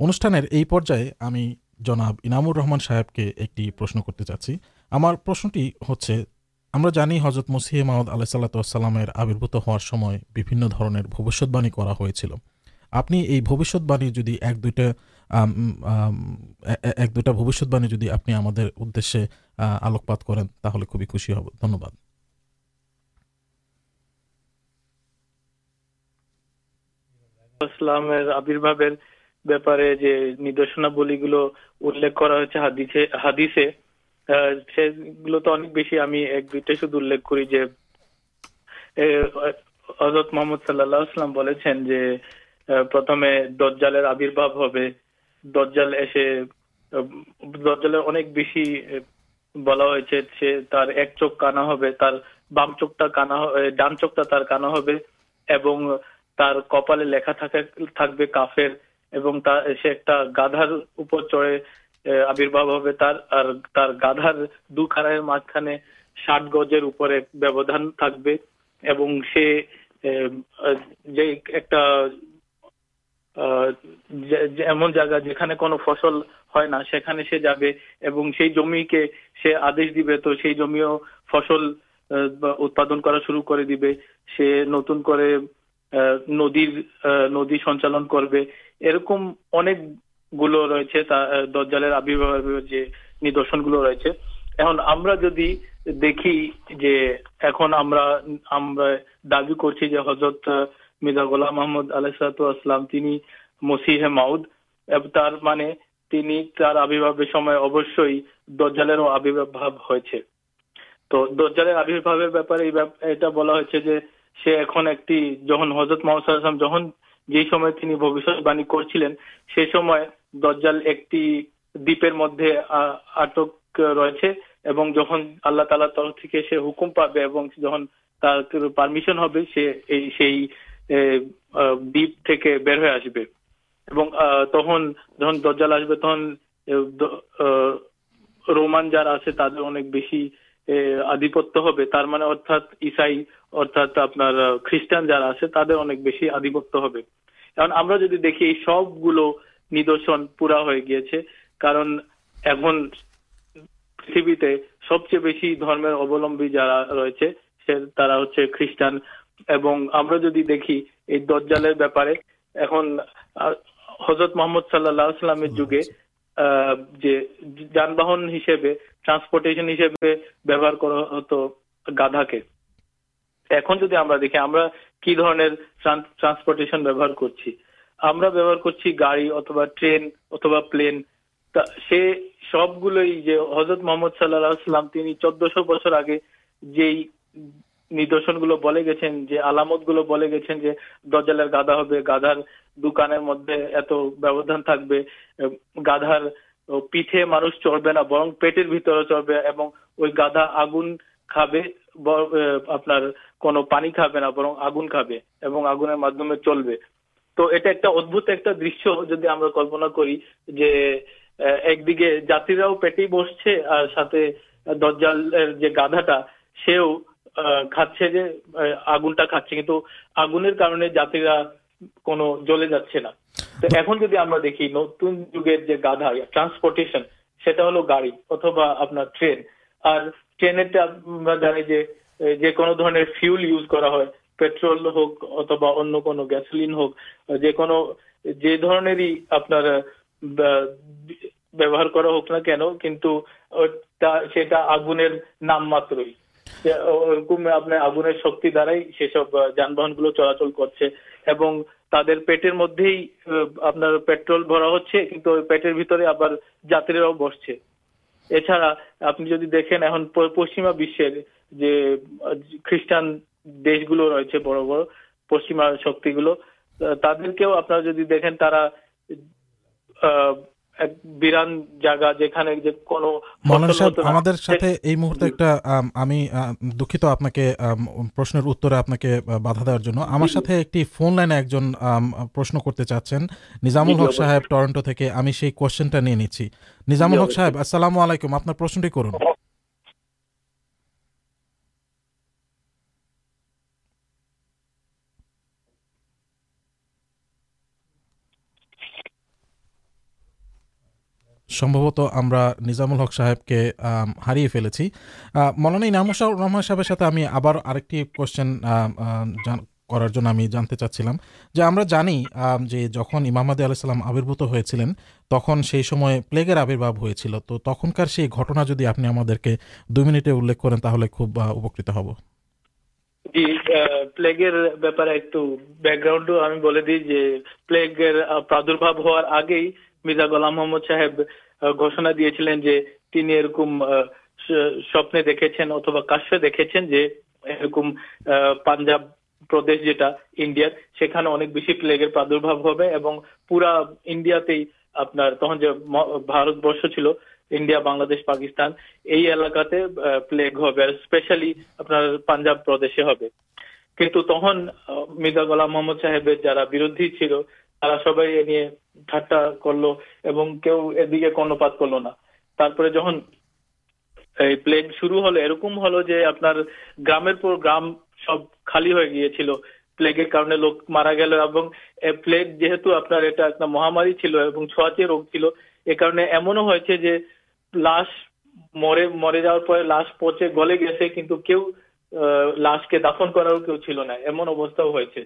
অনুষ্ঠানের এই পর্যায়ে আমি জনাব ইনামুর রহমান সাহেবকে একটি প্রশ্ন করতে চাচ্ছি। আমার প্রশ্নটি হচ্ছে, আমরা জানি হজরত মসিহ মাহমদ আলাহ সাল্লাতামের আবির্ভূত হওয়ার সময় বিভিন্ন ধরনের ভবিষ্যৎবাণী করা হয়েছিল। আপনি এই ভবিষ্যৎবাণী যদি এক, দুইটা এক দুটা ভবিষ্যৎবাণী যদি আপনি আমাদের উদ্দেশ্যে আলোকপাত করেন, তাহলে খুবই খুশি হব। ধন্যবাদ। ইসলামের আবির্ভাবের ব্যাপারে যে নিদর্শনাবলীগুলো উল্লেখ করা হয়েছে হাদিসে হাদিসে সেগুলো তো অনেক বেশি আমি এক দুইটা শুধু উল্লেখ করি যে হজরত মোহাম্মদ সাল্লাহ বলেছেন যে প্রথমে দজ্জালের আবির্ভাব হবে। দজ্জাল এসে দজ্জালের অনেক বেশি বলা হয়েছে সে তার এক চোখ কানা হবে, তার বাম চোখটা কানা ডান চোখটা তার কানা হবে এবং তার কপালে লেখা থাকে, থাকবে কাফের এবং তা, সে একটা গাধার উপর চড়ে আবির্ভাব হবে তার আর তার গাধার দু খানার মাঝখানে ষাট গজের উপরে ব্যবধান থাকবে এবং সে যে একটা এমন জায়গা যেখানে কোনো ফসল হয় না, সেখানে সে যাবে এবং সেই জমিকে সে আদেশ দিবে। তো সেই জমিও ফসল উৎপাদন করা শুরু করে দিবে। সে নতুন করে নদীর নদী সঞ্চালন করবে। এরকম অনেকগুলো রয়েছে দজ্জালের আবির্ভাবের যে নিদর্শনগুলো রয়েছে। এখন আমরা যদি দেখি যে এখন আমরা আমরা দাবি করছি যে হজরত মির্জা গোলাম মোহাম্মদ আলাইসালাম তিনি মসিহে মাউদ। তার মানে তিনি তার আবির্ভাবের সময় অবশ্যই দজ্জালেরও আবির্ভাব হয়েছে। তো দজ্জালের আবির্ভাবের ব্যাপারে এটা বলা হয়েছে যে সে এখন একটি যখন হজরত মোহাম্মদ যখন যে সময় তিনি ভবিষ্যৎবাণী করছিলেন, সে সময় দজ্জাল একটি দ্বীপের মধ্যে আটক রয়েছে এবং যখন আল্লাহ তালার তরফ থেকে সে হুকুম পাবে এবং যখন তার পারমিশন হবে, সে এই সেই দ্বীপ থেকে বের হয়ে আসবে। এবং তখন যখন দজ্জাল আসবে, তখন রোমান যারা আছে, তাদের অনেক বেশি আধিপত্য হবে। তার মানে অর্থাৎ ইসাই, অর্থাৎ আপনার খ্রিস্টান যারা আছে, তাদের অনেক বেশি আধিপত্য হবে। কারণ আমরা যদি দেখি, এই সবগুলো নিদর্শন পুরা হয়ে গিয়েছে। কারণ এখন পৃথিবীতে সবচেয়ে বেশি ধর্মের অবলম্বী যারা রয়েছে, সে, তারা হচ্ছে খ্রিস্টান। এবং আমরা যদি দেখি এই দজ্জালের ব্যাপারে এখন হজরত মোহাম্মদ সাল্লাহ সাল্লামের যুগে যে যানবাহন হিসেবে ট্রান্সপোর্টেশন হিসেবে ব্যবহার করা হতো গাধাকে। এখন যদি আমরা দেখি আমরা কি ধরনের ট্রান্সপোর্টেশন ব্যবহার করছি? আমরা ব্যবহার করছি গাড়ি অথবা ট্রেন অথবা প্লেন তা সে সবগুলোই যে হজরত মোহাম্মদ সাল্লাহ সাল্লাম তিনি চোদ্দশো বছর আগে যেই নিদর্শনগুলো বলে গেছেন, যে আলামতগুলো বলে গেছেন যে দজ্জালের গাধা হবে, গাধার দোকানের মধ্যে এত ব্যবধান থাকবে গাধার পিঠে মানুষ চড়বে না, বরং পেটের ভিতরে চড়বে এবং ওই গাধা আগুন খাবে আপনার কোনো পানি খাবে না, বরং আগুন খাবে এবং আগুনের মাধ্যমে চলবে। তো এটা একটা অদ্ভুত একটা দৃশ্য যদি আমরা কল্পনা করি যে একদিকে যাত্রীরাও পেটেই বসছে আর সাথে দজ্জালের যে গাধাটা, সেও খাচ্ছে যে আগুনটা খাচ্ছে, কিন্তু আগুনের কারণে যাত্রীরা কোনো জ্বলে যাচ্ছে না। তো এখন যদি আমরা দেখি, নতুন যুগের যে গাধা ট্রান্সপোর্টেশন সেটা হলো গাড়ি অথবা আপনার ট্রেন আর ট্রেনেরটা আমরা জানি যে যে কোনো ধরনের ফিউল ইউজ করা হয় পেট্রোল হোক অথবা অন্য কোনো গ্যাসোলিন হোক, যে কোনো, যে ধরনেরই আপনার ব্যবহার করা হোক না কেন, কিন্তু সেটা আগুনের নাম মাত্রই ওরকম আপনার আগুনের শক্তি দ্বারাই সেসব যানবাহনগুলো চলাচল করছে এবং তাদের পেটের মধ্যেই আপনার পেট্রোল ভরা হচ্ছে, কিন্তু পেটের ভিতরে আবার যাত্রীরাও বসছে। এছাড়া আপনি যদি দেখেন এখন পশ্চিমা বিশ্বের যে, খ্রিস্টান দেশগুলো রয়েছে বড় বড় পশ্চিমা শক্তিগুলো তাদেরকেও আপনারা যদি দেখেন তারা এক বিরান জায়গা যেখানে যে কোনো মৌলানা সাহেব আমাদের সাথে এই মুহূর্তে একটা আম, আমি আহ, দুঃখিত আপনাকে প্রশ্নের উত্তরে আপনাকে বাধা দেওয়ার জন্য। আমার সাথে একটি ফোন লাইনে একজন প্রশ্ন করতে চাচ্ছেন। নিজামুল হক সাহেব টরন্টো থেকে। আমি সেই কোশ্চেনটা নিয়ে নিচ্ছি। নিজামুল হক সাহেব আসসালামু আলাইকুম। আপনার প্রশ্নটি করুন। সম্ভবত আমরা নিজামুল হক সাহেবকে হারিয়ে ফেলেছি। মৌলানা ইনামুর সাহ- রহমান সাহেবের সাথে আমি আবার আরেকটি কোশ্চেন করার জন্য আমি জানতে চাচ্ছিলাম। যে আমরা জানি যে যখন ইমাম মাদি আলাইসাল্লাম আবির্ভূত হয়েছিলেন, তখন সেই সময় প্লেগের আবির্ভাব হয়েছিল। তো তখনকার সেই ঘটনা যদি আপনি আমাদেরকে দুই মিনিটে উল্লেখ করেন, তাহলে খুব উপকৃত হব। জি প্লেগের ব্যাপারে একটু ব্যাকগ্রাউন্ডও আমি বলে দিই যে প্লেগের প্রাদুর্ভাব হওয়ার আগেই মির্জা গোলাম মোহাম্মদ সাহেব ঘোষণা দিয়েছিলেন যে তিনি এরকম স্বপ্নে দেখেছেন অথবা কাশ্যে দেখেছেন যে এরকম পাঞ্জাব প্রদেশ যেটা ইন্ডিয়ার, সেখানে অনেক বেশি প্লেগের প্রাদুর্ভাব হবে এবং পুরা ইন্ডিয়াতেই আপনার, তখন যে ভারতবর্ষ ছিল, ইন্ডিয়া, বাংলাদেশ, পাকিস্তান, এই এলাকাতে প্লেগ হবে আর স্পেশালি আপনার পাঞ্জাব প্রদেশে হবে। কিন্তু তখন মির্জা গোলাম মোহাম্মদ সাহেবের যারা বিরোধী ছিল তারা সবাই এ নিয়ে ঠাট্টা করল এবং কেউ এদিকে কর্ণপাত করল না। তারপরে যখন এই প্লেগ শুরু হলো, এরকম হলো যে আপনার গ্রামের পর গ্রাম সব খালি হয়ে গিয়েছিল। প্লেগের কারণে লোক মারা গেল এবং প্লেগ যেহেতু আপনার এটা একটা মহামারী ছিল এবং ছোঁয়াচে রোগ ছিল, এ কারণে এমনও হয়েছে যে লাশ মরে মরে যাওয়ার পরে লাশ পচে গলে গেছে, কিন্তু কেউ লাশকে দাফন করারও কেউ ছিল না। এমন অবস্থাও হয়েছে।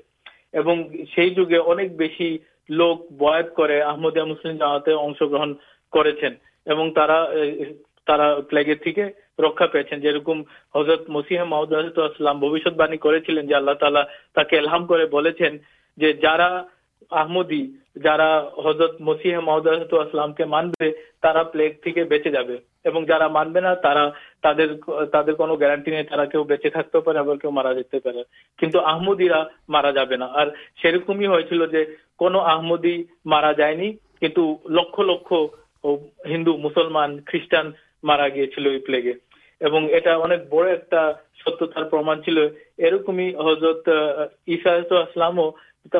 এবং সেই যুগে অনেক বেশি লোক বয়াত করে আহমদিয়া মুসলিম জামাতে অংশগ্রহণ করেছেন এবং তারা আহ, তারা প্লেগের থেকে রক্ষা পেয়েছেন। যেরকম হজরত মসিহ মাহমুদাম ভবিষ্যৎবাণী করেছিলেন যে আল্লাহ তালা তাকে এলহাম করে বলেছেন যে যারা আহমদি যারা হজরত মসিহ মাহমুদামকে মানবে তারা প্লেগ থেকে বেঁচে যাবে। এবং যারা মানবে না, তারা তাদের তাদের কোনো গ্যারান্টি নেই, তারা কেউ বেঁচে থাকতে পারে, আবার কেউ মারা যেতে পারে। কিন্তু আহমদিরা মারা যাবে না। আর সেরকমই হয়েছিল যে, কোনো আহমদি মারা যায়নি, কিন্তু লক্ষ লক্ষ হিন্দু, মুসলমান, খ্রিস্টান মারা গিয়েছিল এই প্লেগে এবং এটা অনেক বড় একটা সত্যতার প্রমাণ ছিল। এরকমই হজরত ঈসা আসলামও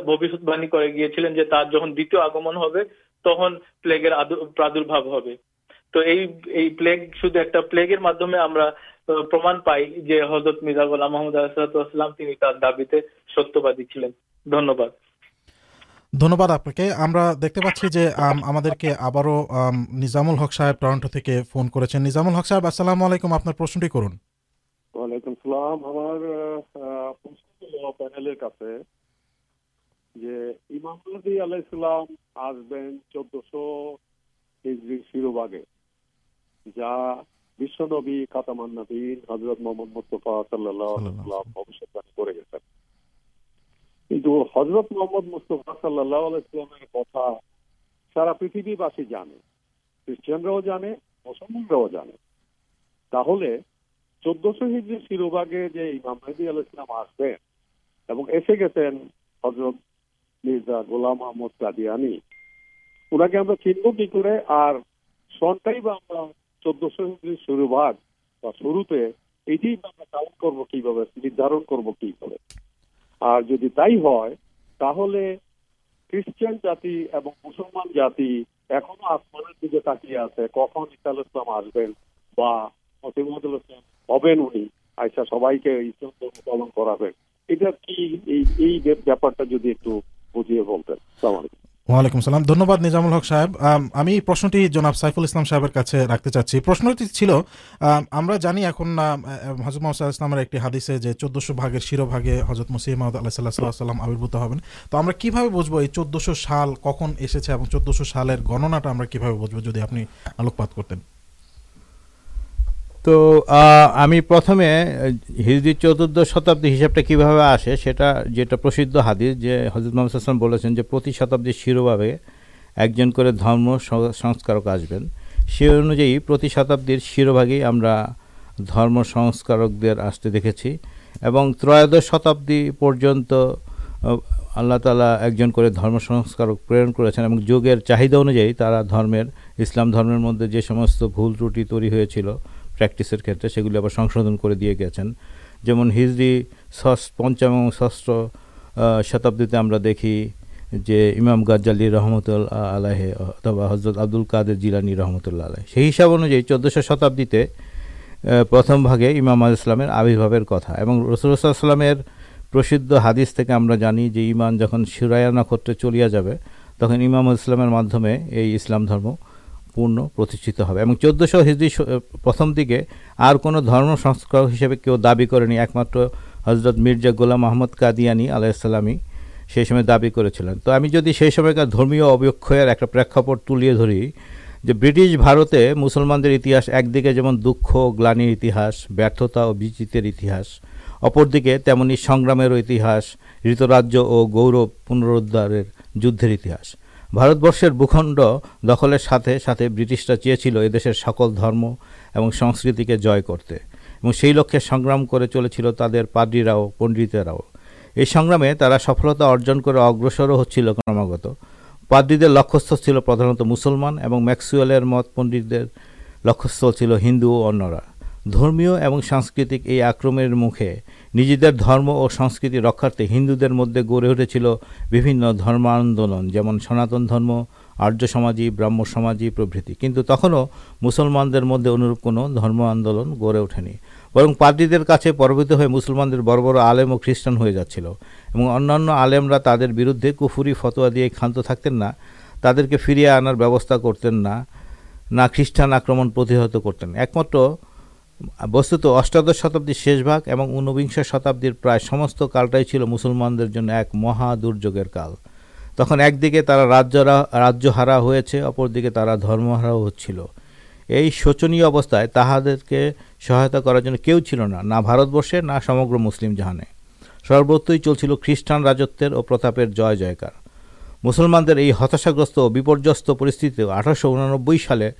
ভবিষ্যৎবাণী করে গিয়েছিলেন যে, তার যখন দ্বিতীয় আগমন হবে, তখন প্লেগের প্রাদুর্ভাব হবে। তো এই এই প্লেগ শুধু একটা প্লেগের মাধ্যমে আমরা প্রমাণ পাই যে হজরত মির্জা গোলাম মোহাম্মদ আসলাম তিনি তার দাবিতে সত্যবাদী ছিলেন। ধন্যবাদ। ধন্যবাদ আপনাকে। আমরা দেখতে পাচ্ছি যে আম, আমাদেরকে আবারও নিজামুল হক সাহেব টরন্টো থেকে ফোন করেছেন। নিজামুল হক সাহেব আসসালামু আলাইকুম। আপনার প্রশ্নটি করুন। ওয়ালাইকুম সালাম। আমার আহ, প্যানেলের কাছে যে ইমাম আসবেন চোদ্দশো হিজরির শিরোভাগে যা বিশ্বনবী কাতামান নবীন হজরত মোহাম্মদ মুস্তফা সাল্লাহ সাল্লাম ভবিষ্যৎবাণী করে গেছেন কিন্তু হজরত মোহাম্মদ মুস্তফা সাল্লাহ আলাইসালামের কথা সারা পৃথিবীবাসী জানে খ্রিস্টানরাও জানে মুসলমানরাও জানে। তাহলে চোদ্দশো হিজড়ি শিরোভাগে যে ইমাম মেহদি আল ইসলাম আসবেন এবং এসে গেছেন হজরত মির্জা গোলাম আহমদ কাদিয়ানি ওনাকে আমরা চিনব কি করে আর সনটাই বা আমরা চোদ্দশো হিজড়ি শিরোভাগ বা শুরুতে এটাই বা আমরা কাউন্ট করব কীভাবে, নির্ধারণ করব কি করে আর যদি তাই হয়, তাহলে খ্রিস্টান জাতি এবং মুসলমান জাতি এখনও আসমানের দিকে তাকিয়ে আছে, কখন ইসাল ইসলাম আসবেন বা মসিমুল ইসলাম হবেন উনি আইসা সবাইকে ইসলাম ধর্ম পালন করাবেন। এটা কি এই এই ব্যাপারটা যদি একটু বুঝিয়ে বলতেন? সালাম আলাইকুম। ওয়ালাইকুম সালাম। ধন্যবাদ নিজামুল হক সাহেব। আম, প্রশ্নটি জনাব সাইফুল ইসলাম সাহেবের কাছে রাখতে চাচ্ছি। প্রশ্নটি ছিল আমরা জানি এখন হজরত মোহাম্মদ ইসলামের একটি হাদিসে যে চোদ্দশো ভাগের শিরোভাগে হজরত মুসিম আল্লাহ সাল্লাহ সাল্লাম আবির্ভূত হবেন। তো আমরা কীভাবে বুঝব এই চোদ্দশো সাল কখন এসেছে এবং চোদ্দশো সালের গণনাটা আমরা কীভাবে বুঝব যদি আপনি আলোকপাত করতেন? তো আমি প্রথমে হিজরি চতুর্থ শতাব্দী হিসাবটা কীভাবে আসে সেটা, যেটা প্রসিদ্ধ হাদিস যে হজরত মোহাম্মদ বলেছেন যে প্রতি শতাব্দীর শিরোভাবে একজন করে ধর্ম সংস্কারক আসবেন। সে অনুযায়ী প্রতি শতাব্দীর শিরোভাগেই আমরা ধর্ম সংস্কারকদের আসতে দেখেছি এবং ত্রয়োদশ শতাব্দী পর্যন্ত আল্লাহ তালা একজন করে ধর্ম সংস্কারক প্রেরণ করেছেন এবং যুগের চাহিদা অনুযায়ী তারা ধর্মের, ইসলাম ধর্মের মধ্যে যে সমস্ত ভুল ত্রুটি তৈরি হয়েছিল প্র্যাকটিসের ক্ষেত্রে সেগুলি আবার সংশোধন করে দিয়ে গেছেন। যেমন হিজরি, ষষ্ঠ, পঞ্চম এবং ষষ্ঠ শতাব্দীতে আমরা দেখি যে ইমাম গাজ্জালি রহমতুল্লাহ আলাহে অথবা হজরত আব্দুল কাদের জিলানি রহমতুল্লাহ আলাহ সেই হিসাব অনুযায়ী চোদ্দোশো শতাব্দীতে প্রথম ভাগে ইমাম আল ইসলামের আবির্ভাবের কথা এবং রসুলামের প্রসিদ্ধ হাদিস থেকে আমরা জানি যে ইমান যখন সুরায়া নক্ষত্রে চলিয়া যাবে, তখন ইমাম ইসলামের মাধ্যমে এই ইসলাম ধর্ম পূর্ণ প্রতিষ্ঠিত হবে। এবং চোদ্দোশো হিজড়ি প্রথম দিকে আর কোনো ধর্ম সংস্কারক হিসেবে কেউ দাবি করেনি। একমাত্র হজরত মির্জা গোলাম আহমদ কাদিয়ানি আলাইসাল্লামী সেই সময় দাবি করেছিলেন। তো আমি যদি সেই সময়কার ধর্মীয় অবক্ষয়ের একটা প্রেক্ষাপট তুলিয়ে ধরি, যে ব্রিটিশ ভারতে মুসলমানদের ইতিহাস একদিকে যেমন দুঃখ গ্লানির ইতিহাস, ব্যর্থতা ও বিজিতের ইতিহাস, অপরদিকে তেমনি সংগ্রামেরও ইতিহাস ঋতরাজ্য ও গৌরব পুনরুদ্ধারের যুদ্ধের ইতিহাস। ভারতবর্ষের ভূখণ্ড দখলের সাথে সাথে ব্রিটিশরা চেয়েছিল এদেশের সকল ধর্ম এবং সংস্কৃতিকে জয় করতে এবং সেই লক্ষ্যে সংগ্রাম করে চলেছিল তাদের পাদ্রীরাও, পণ্ডিতেরাও। এই সংগ্রামে তারা সফলতা অর্জন করে অগ্রসরও হচ্ছিল ক্রমাগত। পাদ্রীদের লক্ষ্যস্থল ছিল প্রধানত মুসলমান এবং ম্যাক্সুয়েলের মত পণ্ডিতদের লক্ষ্যস্থল ছিল হিন্দু ও অন্যরা। ধর্মীয় এবং সাংস্কৃতিক এই আক্রমণের মুখে নিজেদের ধর্ম ও সংস্কৃতি রক্ষার্থে হিন্দুদের মধ্যে গড়ে উঠেছিল বিভিন্ন ধর্ম আন্দোলন যেমন সনাতন ধর্ম, আর্য সমাজী, ব্রাহ্ম সমাজী প্রভৃতি। কিন্তু তখনও মুসলমানদের মধ্যে অনুরূপ কোনো ধর্ম আন্দোলন গড়ে ওঠেনি। বরং পাদ্রীদের কাছে পরবর্তী হয়ে মুসলমানদের বড় বড় আলেম ও খ্রিস্টান হয়ে যাচ্ছিল এবং অন্যান্য আলেমরা তাদের বিরুদ্ধে কুফুরি ফতোয়া দিয়ে ক্ষান্ত থাকতেন না, তাদেরকে ফিরিয়ে আনার ব্যবস্থা করতেন না না খ্রিস্টান আক্রমণ প্রতিহত করতেন। একমাত্র বস্তুত অষ্টাদশ শতাব্দীর শেষ ভাগ এবং ঊনবিংশ শতাব্দীর প্রায় সমস্ত কালটাই ছিল মুসলমানদের জন্য এক মহা দুর্যোগের কাল। তখন একদিকে তারা রাজ্যরা, রাজ্যহারা হয়েছে, অপরদিকে তারা ধর্মহারাও হচ্ছিল। এই শোচনীয় অবস্থায় তাহাদেরকে সহায়তা করার জন্য কেউ ছিল না না ভারতবর্ষে, না সমগ্র মুসলিম জাহানে। সর্বত্রই চলছিল খ্রিস্টান রাজত্বের ও প্রতাপের জয় জয়কার। মুসলমানদের এই হতাশাগ্রস্ত ও বিপর্যস্ত পরিস্থিতিতে আঠারোশো সালে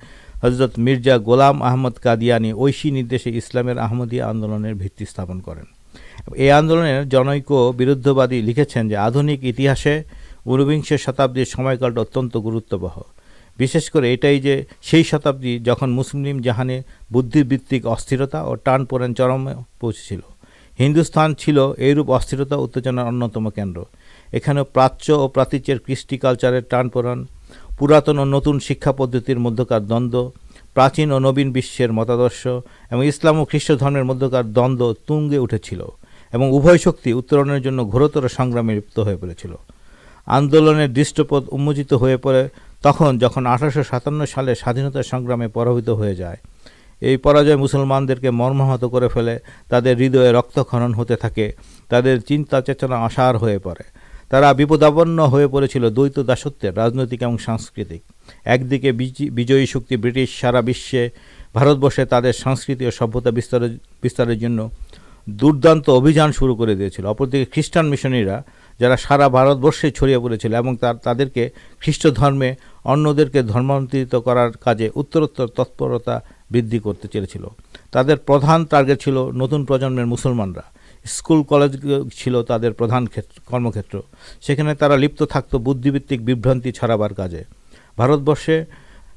হজরত মির্জা গোলাম আহমদ কাদিয়ানি ঐশী নির্দেশে ইসলামের আহমদিয়া আন্দোলনের ভিত্তি স্থাপন করেন। এই আন্দোলনের জনৈক বিরুদ্ধবাদী লিখেছেন যে, আধুনিক ইতিহাসে ঊনবিংশ শতাব্দীর সময়কালটা অত্যন্ত গুরুত্ববহ। বিশেষ করে এটাই যে, সেই শতাব্দী যখন মুসলিম জাহানে বুদ্ধিভিত্তিক অস্থিরতা ও টানপোড়েন চরমে পৌঁছেছিল। হিন্দুস্তান ছিল এইরূপ অস্থিরতা উত্তেজনার অন্যতম কেন্দ্র। এখানে প্রাচ্য ও প্রাতীচ্যের কৃষ্টি কালচারের টানপোড়ান পুরাতন ও নতুন শিক্ষা পদ্ধতির মধ্যকার দ্বন্দ্ব, প্রাচীন ও নবীন বিশ্বের মতাদর্শ এবং ইসলাম ও খ্রিস্ট ধর্মের মধ্যকার দ্বন্দ্ব তুঙ্গে উঠেছিল এবং উভয় শক্তি উত্তরণের জন্য ঘোরতর সংগ্রামে লিপ্ত হয়ে পড়েছিল। আন্দোলনের দৃষ্টপথ উন্মোচিত হয়ে পড়ে তখন যখন আঠারোশো সাতান্ন সালে স্বাধীনতা সংগ্রামে পরাভূত হয়ে যায়। এই পরাজয় মুসলমানদেরকে মর্মাহত করে ফেলে, তাদের হৃদয়ে রক্তক্ষরণ হতে থাকে, তাদের চিন্তা চেতনা অসার হয়ে পড়ে। তারা বিপদাপন্ন হয়ে পড়েছিল দ্বৈত দাসত্বের রাজনৈতিক এবং সাংস্কৃতিক। একদিকে বিজি- বিজয়ী শক্তি ব্রিটিশ সারা বিশ্বে, ভারতবর্ষে তাদের সংস্কৃতি ও সভ্যতা বিস্তারের বিস্তারের জন্য দুর্দান্ত অভিযান শুরু করে দিয়েছিল। অপরদিকে খ্রিস্টান মিশনারিরা, যারা সারা ভারতবর্ষে ছড়িয়ে পড়েছিল এবং তার, তাদেরকে খ্রিস্ট ধর্মে অন্যদেরকে ধর্মান্তরিত করার কাজে উত্তরোত্তর তৎপরতা বৃদ্ধি করতে চেয়েছিল। তাদের প্রধান টার্গেট ছিল নতুন প্রজন্মের মুসলমানরা। স্কুল কলেজ ছিল তাদের প্রধান ক্ষেত্র, কর্মক্ষেত্র। সেখানে তারা লিপ্ত থাকত বুদ্ধিভিত্তিক বিভ্রান্তি ছড়াবার কাজে। ভারতবর্ষে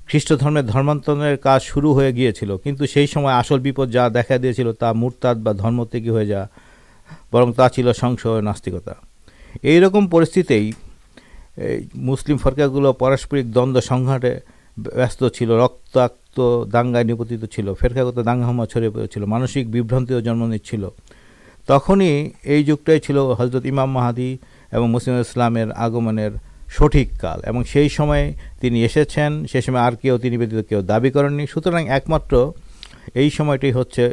খ্রিস্ট ধর্মের ধর্মান্তরের কাজ শুরু হয়ে গিয়েছিল, কিন্তু সেই সময় আসল বিপদ যা দেখা দিয়েছিল তা মুরতাদ বা ধর্মত্যাগী হয়ে যা বরং তা ছিল সংশয় নাস্তিকতা। এই রকম পরিস্থিতিতেই মুসলিম ফরকাগুলো পারস্পরিক দ্বন্দ্ব সংঘাটে ব্যস্ত ছিল, রক্তাক্ত দাঙ্গায় নিপতিত ছিল, ফেরকাগত দাঙ্গাহামা ছড়িয়ে পড়েছিল, মানসিক বিভ্রান্তিও জন্ম নিচ্ছিল। তখনই এই যুগটাই ছিল হজরত ইমাম মাহাদি এবং মুসলিম ইসলামের আগমনের সঠিক কাল এবং সেই সময় তিনি এসেছেন, সে সময় আর কেউ তিনি ব্যতীত কেউ দাবি করেননি। সুতরাং একমাত্র এই সময়টি হচ্ছে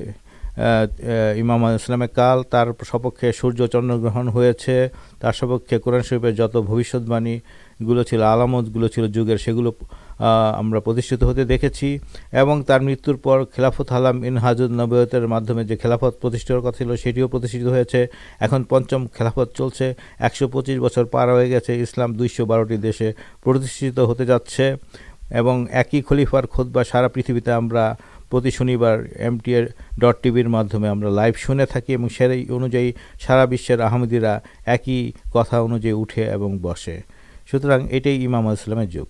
ইমাম ইসলামের কাল, তার সপক্ষে সূর্য চন্দ্রগ্রহণ হয়েছে, তার সপক্ষে কোরআন শরীফের যত ভবিষ্যৎবাণীগুলো ছিল, আলামতগুলো ছিল যুগের, সেগুলো আমরা প্রতিষ্ঠিত হতে দেখেছি। এবং তার মৃত্যুর পর খেলাফত হালাম ইনহাজুদ নবয়তের মাধ্যমে যে খেলাফত প্রতিষ্ঠার কথা ছিল, সেটিও প্রতিষ্ঠিত হয়েছে। এখন পঞ্চম খেলাফত চলছে, একশো পঁচিশ বছর পার হয়ে গেছে, ইসলাম দুইশো বারোটি দেশে প্রতিষ্ঠিত হতে যাচ্ছে। এবং একই খলিফার খোদ বা সারা পৃথিবীতে আমরা প্রতি শনিবার এমটিএ ডট টিভির মাধ্যমে আমরা লাইভ শুনে থাকি এবং সেই অনুযায়ী সারা বিশ্বের আহমদিরা একই কথা অনুযায়ী উঠে এবং বসে। সুতরাং এটাই ইমাম ইসলামের যুগ।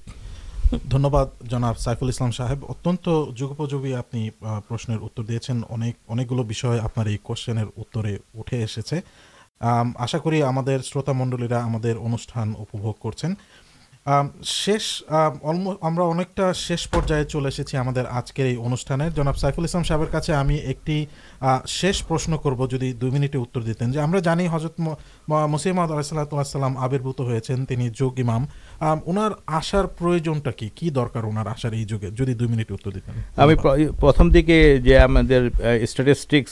ধন্যবাদ জনাব সাইফুল ইসলাম সাহেব। অত্যন্ত যুগোপযোগী আপনি প্রশ্নের উত্তর দিয়েছেন। অনেক, অনেকগুলো বিষয় আপনার এই কোশ্চেনের উত্তরে উঠে এসেছে। আশা করি আমাদের শ্রোতা মণ্ডলীরা আমাদের অনুষ্ঠান উপভোগ করছেন। শেষ অলমোস্ট আমরা অনেকটা শেষ পর্যায়ে চলে এসেছি আমাদের আজকের এই অনুষ্ঠানের জনাব সাইফুল ইসলাম সাহেবের কাছে আমি একটি শেষ প্রশ্ন করব যদি দুই মিনিটে উত্তর দিতেন। যে আমরা জানি হজরত মুসিমাদ আলাইসাল্লাম আবির্ভূত হয়েছেন, তিনি যোগ ইমাম। ওনার আসার প্রয়োজনটা কি? কি দরকার ওনার আসার এই যুগে? যদি দুই মিনিটে উত্তর দিতেন। আমি প্রথম দিকে যে আমাদের স্ট্যাটিস্টিক্স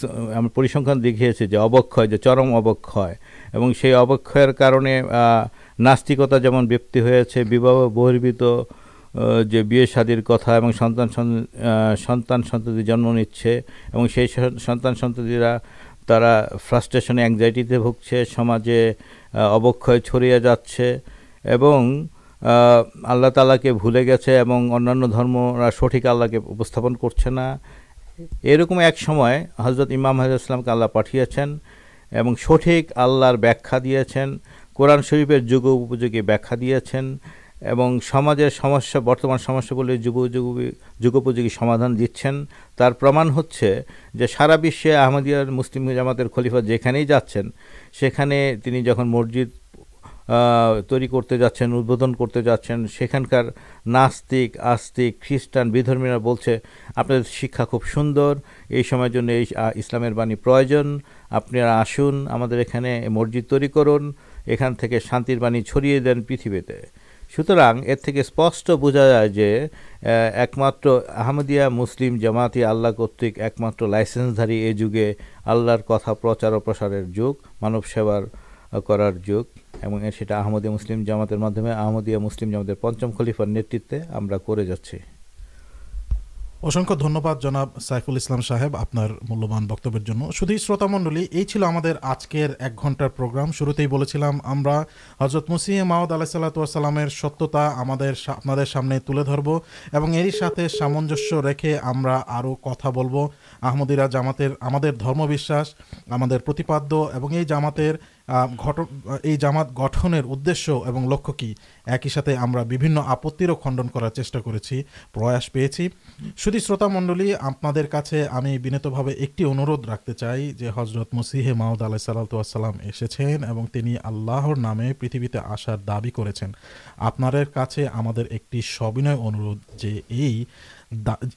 পরিসংখ্যান দেখিয়েছে যে অবক্ষয়, যে চরম অবক্ষয় এবং সেই অবক্ষয়ের কারণে নাস্তিকতা যেমন ব্যক্তি হয়েছে, বিবাহ বহির্ভূত যে বিয়ে শাদির কথা এবং সন্তান সন- সন্তান সন্ততি জন্ম নিচ্ছে এবং সেই সন্তান সন্ততিরা তারা ফ্রাস্ট্রেশনে অ্যাংজাইটিতে ভুগছে, সমাজে অবক্ষয় ছড়িয়ে যাচ্ছে এবং আল্লাহ তালাকে ভুলে গেছে এবং অন্যান্য ধর্মরা সঠিক আল্লাহকে উপস্থাপন করছে না। এরকম এক সময় হজরত ইমাম হাজর ইসলামকে আল্লাহ পাঠিয়েছেন এবং সঠিক আল্লাহর ব্যাখ্যা দিয়েছেন। কোরআন শরীফের যুগ উপযোগী ব্যাখ্যা দিয়েছেন এবং সমাজের সমস্যা, বর্তমান সমস্যাগুলি যুগোপযোগী যুগোপযোগী সমাধান দিচ্ছেন। তার প্রমাণ হচ্ছে যে সারা বিশ্বে আহমদিয়ার মুসলিম জামাতের খলিফা যেখানেই যাচ্ছেন, সেখানে তিনি যখন মসজিদ তৈরি করতে যাচ্ছেন, উদ্বোধন করতে যাচ্ছেন, সেখানকার নাস্তিক, আস্তিক, খ্রিস্টান, বিধর্মীরা বলছে, আপনাদের শিক্ষা খুব সুন্দর, এই সময়ের জন্য এই ইসলামের বাণী প্রয়োজন, আপনারা আসুন, আমাদের এখানে মসজিদ তৈরি করুন। এখান থেকে শান্তির বাণী ছড়িয়ে দেন পৃথিবীতে। সুতরাং এর থেকে স্পষ্ট বোঝা যায় যে একমাত্র আহমদিয়া মুসলিম জামাতি আল্লাহ কর্তৃক একমাত্র লাইসেন্সধারী এ যুগে আল্লাহর কথা প্রচার ও প্রসারের যুগ, মানব সেবার করার যুগ এবং সেটা আহমদিয়া মুসলিম জামাতের মাধ্যমে আহমদিয়া মুসলিম জামাতের পঞ্চম খলিফার নেতৃত্বে আমরা করে যাচ্ছি। অসংখ্য ধন্যবাদ জনাব সাইফুল ইসলাম সাহেব আপনার মূল্যবান বক্তব্যের জন্য। শুধুই শ্রোতা মণ্ডলী এই ছিল আমাদের আজকের এক ঘণ্টার প্রোগ্রাম। শুরুতেই বলেছিলাম আমরা হজরত মুসিহ মাহমুদ আলাহ সাল্লাতামের সত্যতা আমাদের আপনাদের সামনে তুলে ধরব এবং এরই সাথে সামঞ্জস্য রেখে আমরা আরও কথা বলব। আহমদিরা জামাতের, আমাদের ধর্মবিশ্বাস, আমাদের প্রতিপাদ্য এবং এই জামাতের ঘটন এই জামাত গঠনের উদ্দেশ্য এবং লক্ষ্য কি? একই সাথে আমরা বিভিন্ন আপত্তিরও খণ্ডন করার চেষ্টা করেছি, প্রয়াস পেয়েছি। শুধু শ্রোতা মণ্ডলী, আপনাদের কাছে আমি বিনীতভাবে একটি অনুরোধ রাখতে চাই যে হজরত মসিহে মাউদ আলাহ সাল্লাম এসেছেন এবং তিনি আল্লাহর নামে পৃথিবীতে আসার দাবি করেছেন। আপনাদের কাছে আমাদের একটি সবিনয় অনুরোধ যে এই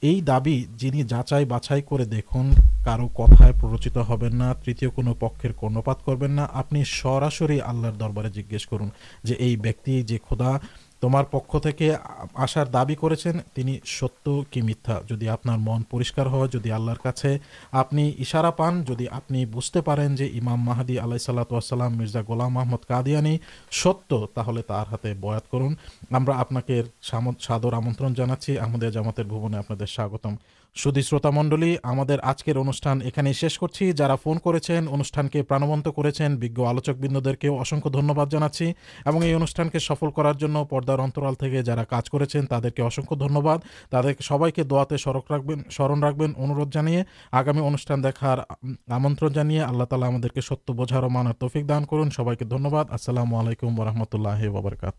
এই দাবি যিনি যাচাই বাছাই করে দেখুন, কারও কথায় প্ররোচিত হবেন না, তৃতীয় কোনো পক্ষের কর্ণপাত করবেন না। আপনি সরাসরি আল্লাহর দরবারে জিজ্ঞেস করুন যে, এই ব্যক্তি যে খোদা তোমার পক্ষ থেকে আসার দাবি করেছেন, তিনি সত্য কি মিথ্যা? যদি আপনার মন পরিষ্কার হয়, যদি আল্লাহর কাছে আপনি ইশারা পান, যদি আপনি বুঝতে পারেন যে ইমাম মাহাদি আলাই সাল্লাতাম মির্জা গোলাম মাহমদ কাদিয়ানি সত্য, তাহলে তার হাতে বয়াত করুন। আমরা আপনাকে সাদর আমন্ত্রণ জানাচ্ছি। আমাদের জামাতের ভুবনে আপনাদের স্বাগতম। সুদী শ্রোতা মণ্ডলী, আমাদের আজকের অনুষ্ঠান এখানেই শেষ করছি। যারা ফোন করেছেন, অনুষ্ঠানকে প্রাণবন্ত করেছেন, বিজ্ঞ আলোচকবৃন্দদেরকেও অসংখ্য ধন্যবাদ জানাচ্ছি এবং এই অনুষ্ঠানকে সফল করার জন্য পর্দার অন্তরাল থেকে যারা কাজ করেছেন, তাদেরকে অসংখ্য ধন্যবাদ। তাদেরকে সবাইকে দোয়াতে স্মরণ রাখবেন স্মরণ রাখবেন, অনুরোধ জানিয়ে আগামী অনুষ্ঠান দেখার আমন্ত্রণ জানিয়ে আল্লাহ তালা আমাদেরকে সত্য, বোঝার ও মানার তৌফিক দান করুন। সবাইকে ধন্যবাদ। আসসালামু আলাইকুম রহমতুল্লাহ বাবরকাত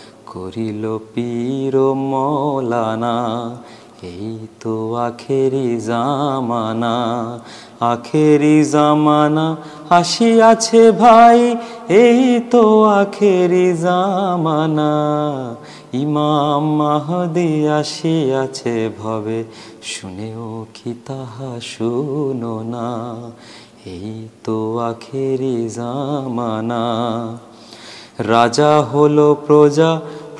করিল পীর মৌলানা, এই তো আখেরি জামানা আখেরি জামানা হাসি আছে ভাই, এই তো আখেরি জামানা। ইমাম মাহদি আসিয়াছে ভবে, শুনেও কি তাহা শুনো না। এই তো আখেরি জামানা, রাজা হলো প্রজা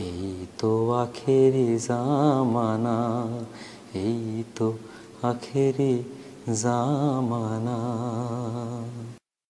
এই তো আখেরি জামানা এই তো আখেরি জামানা।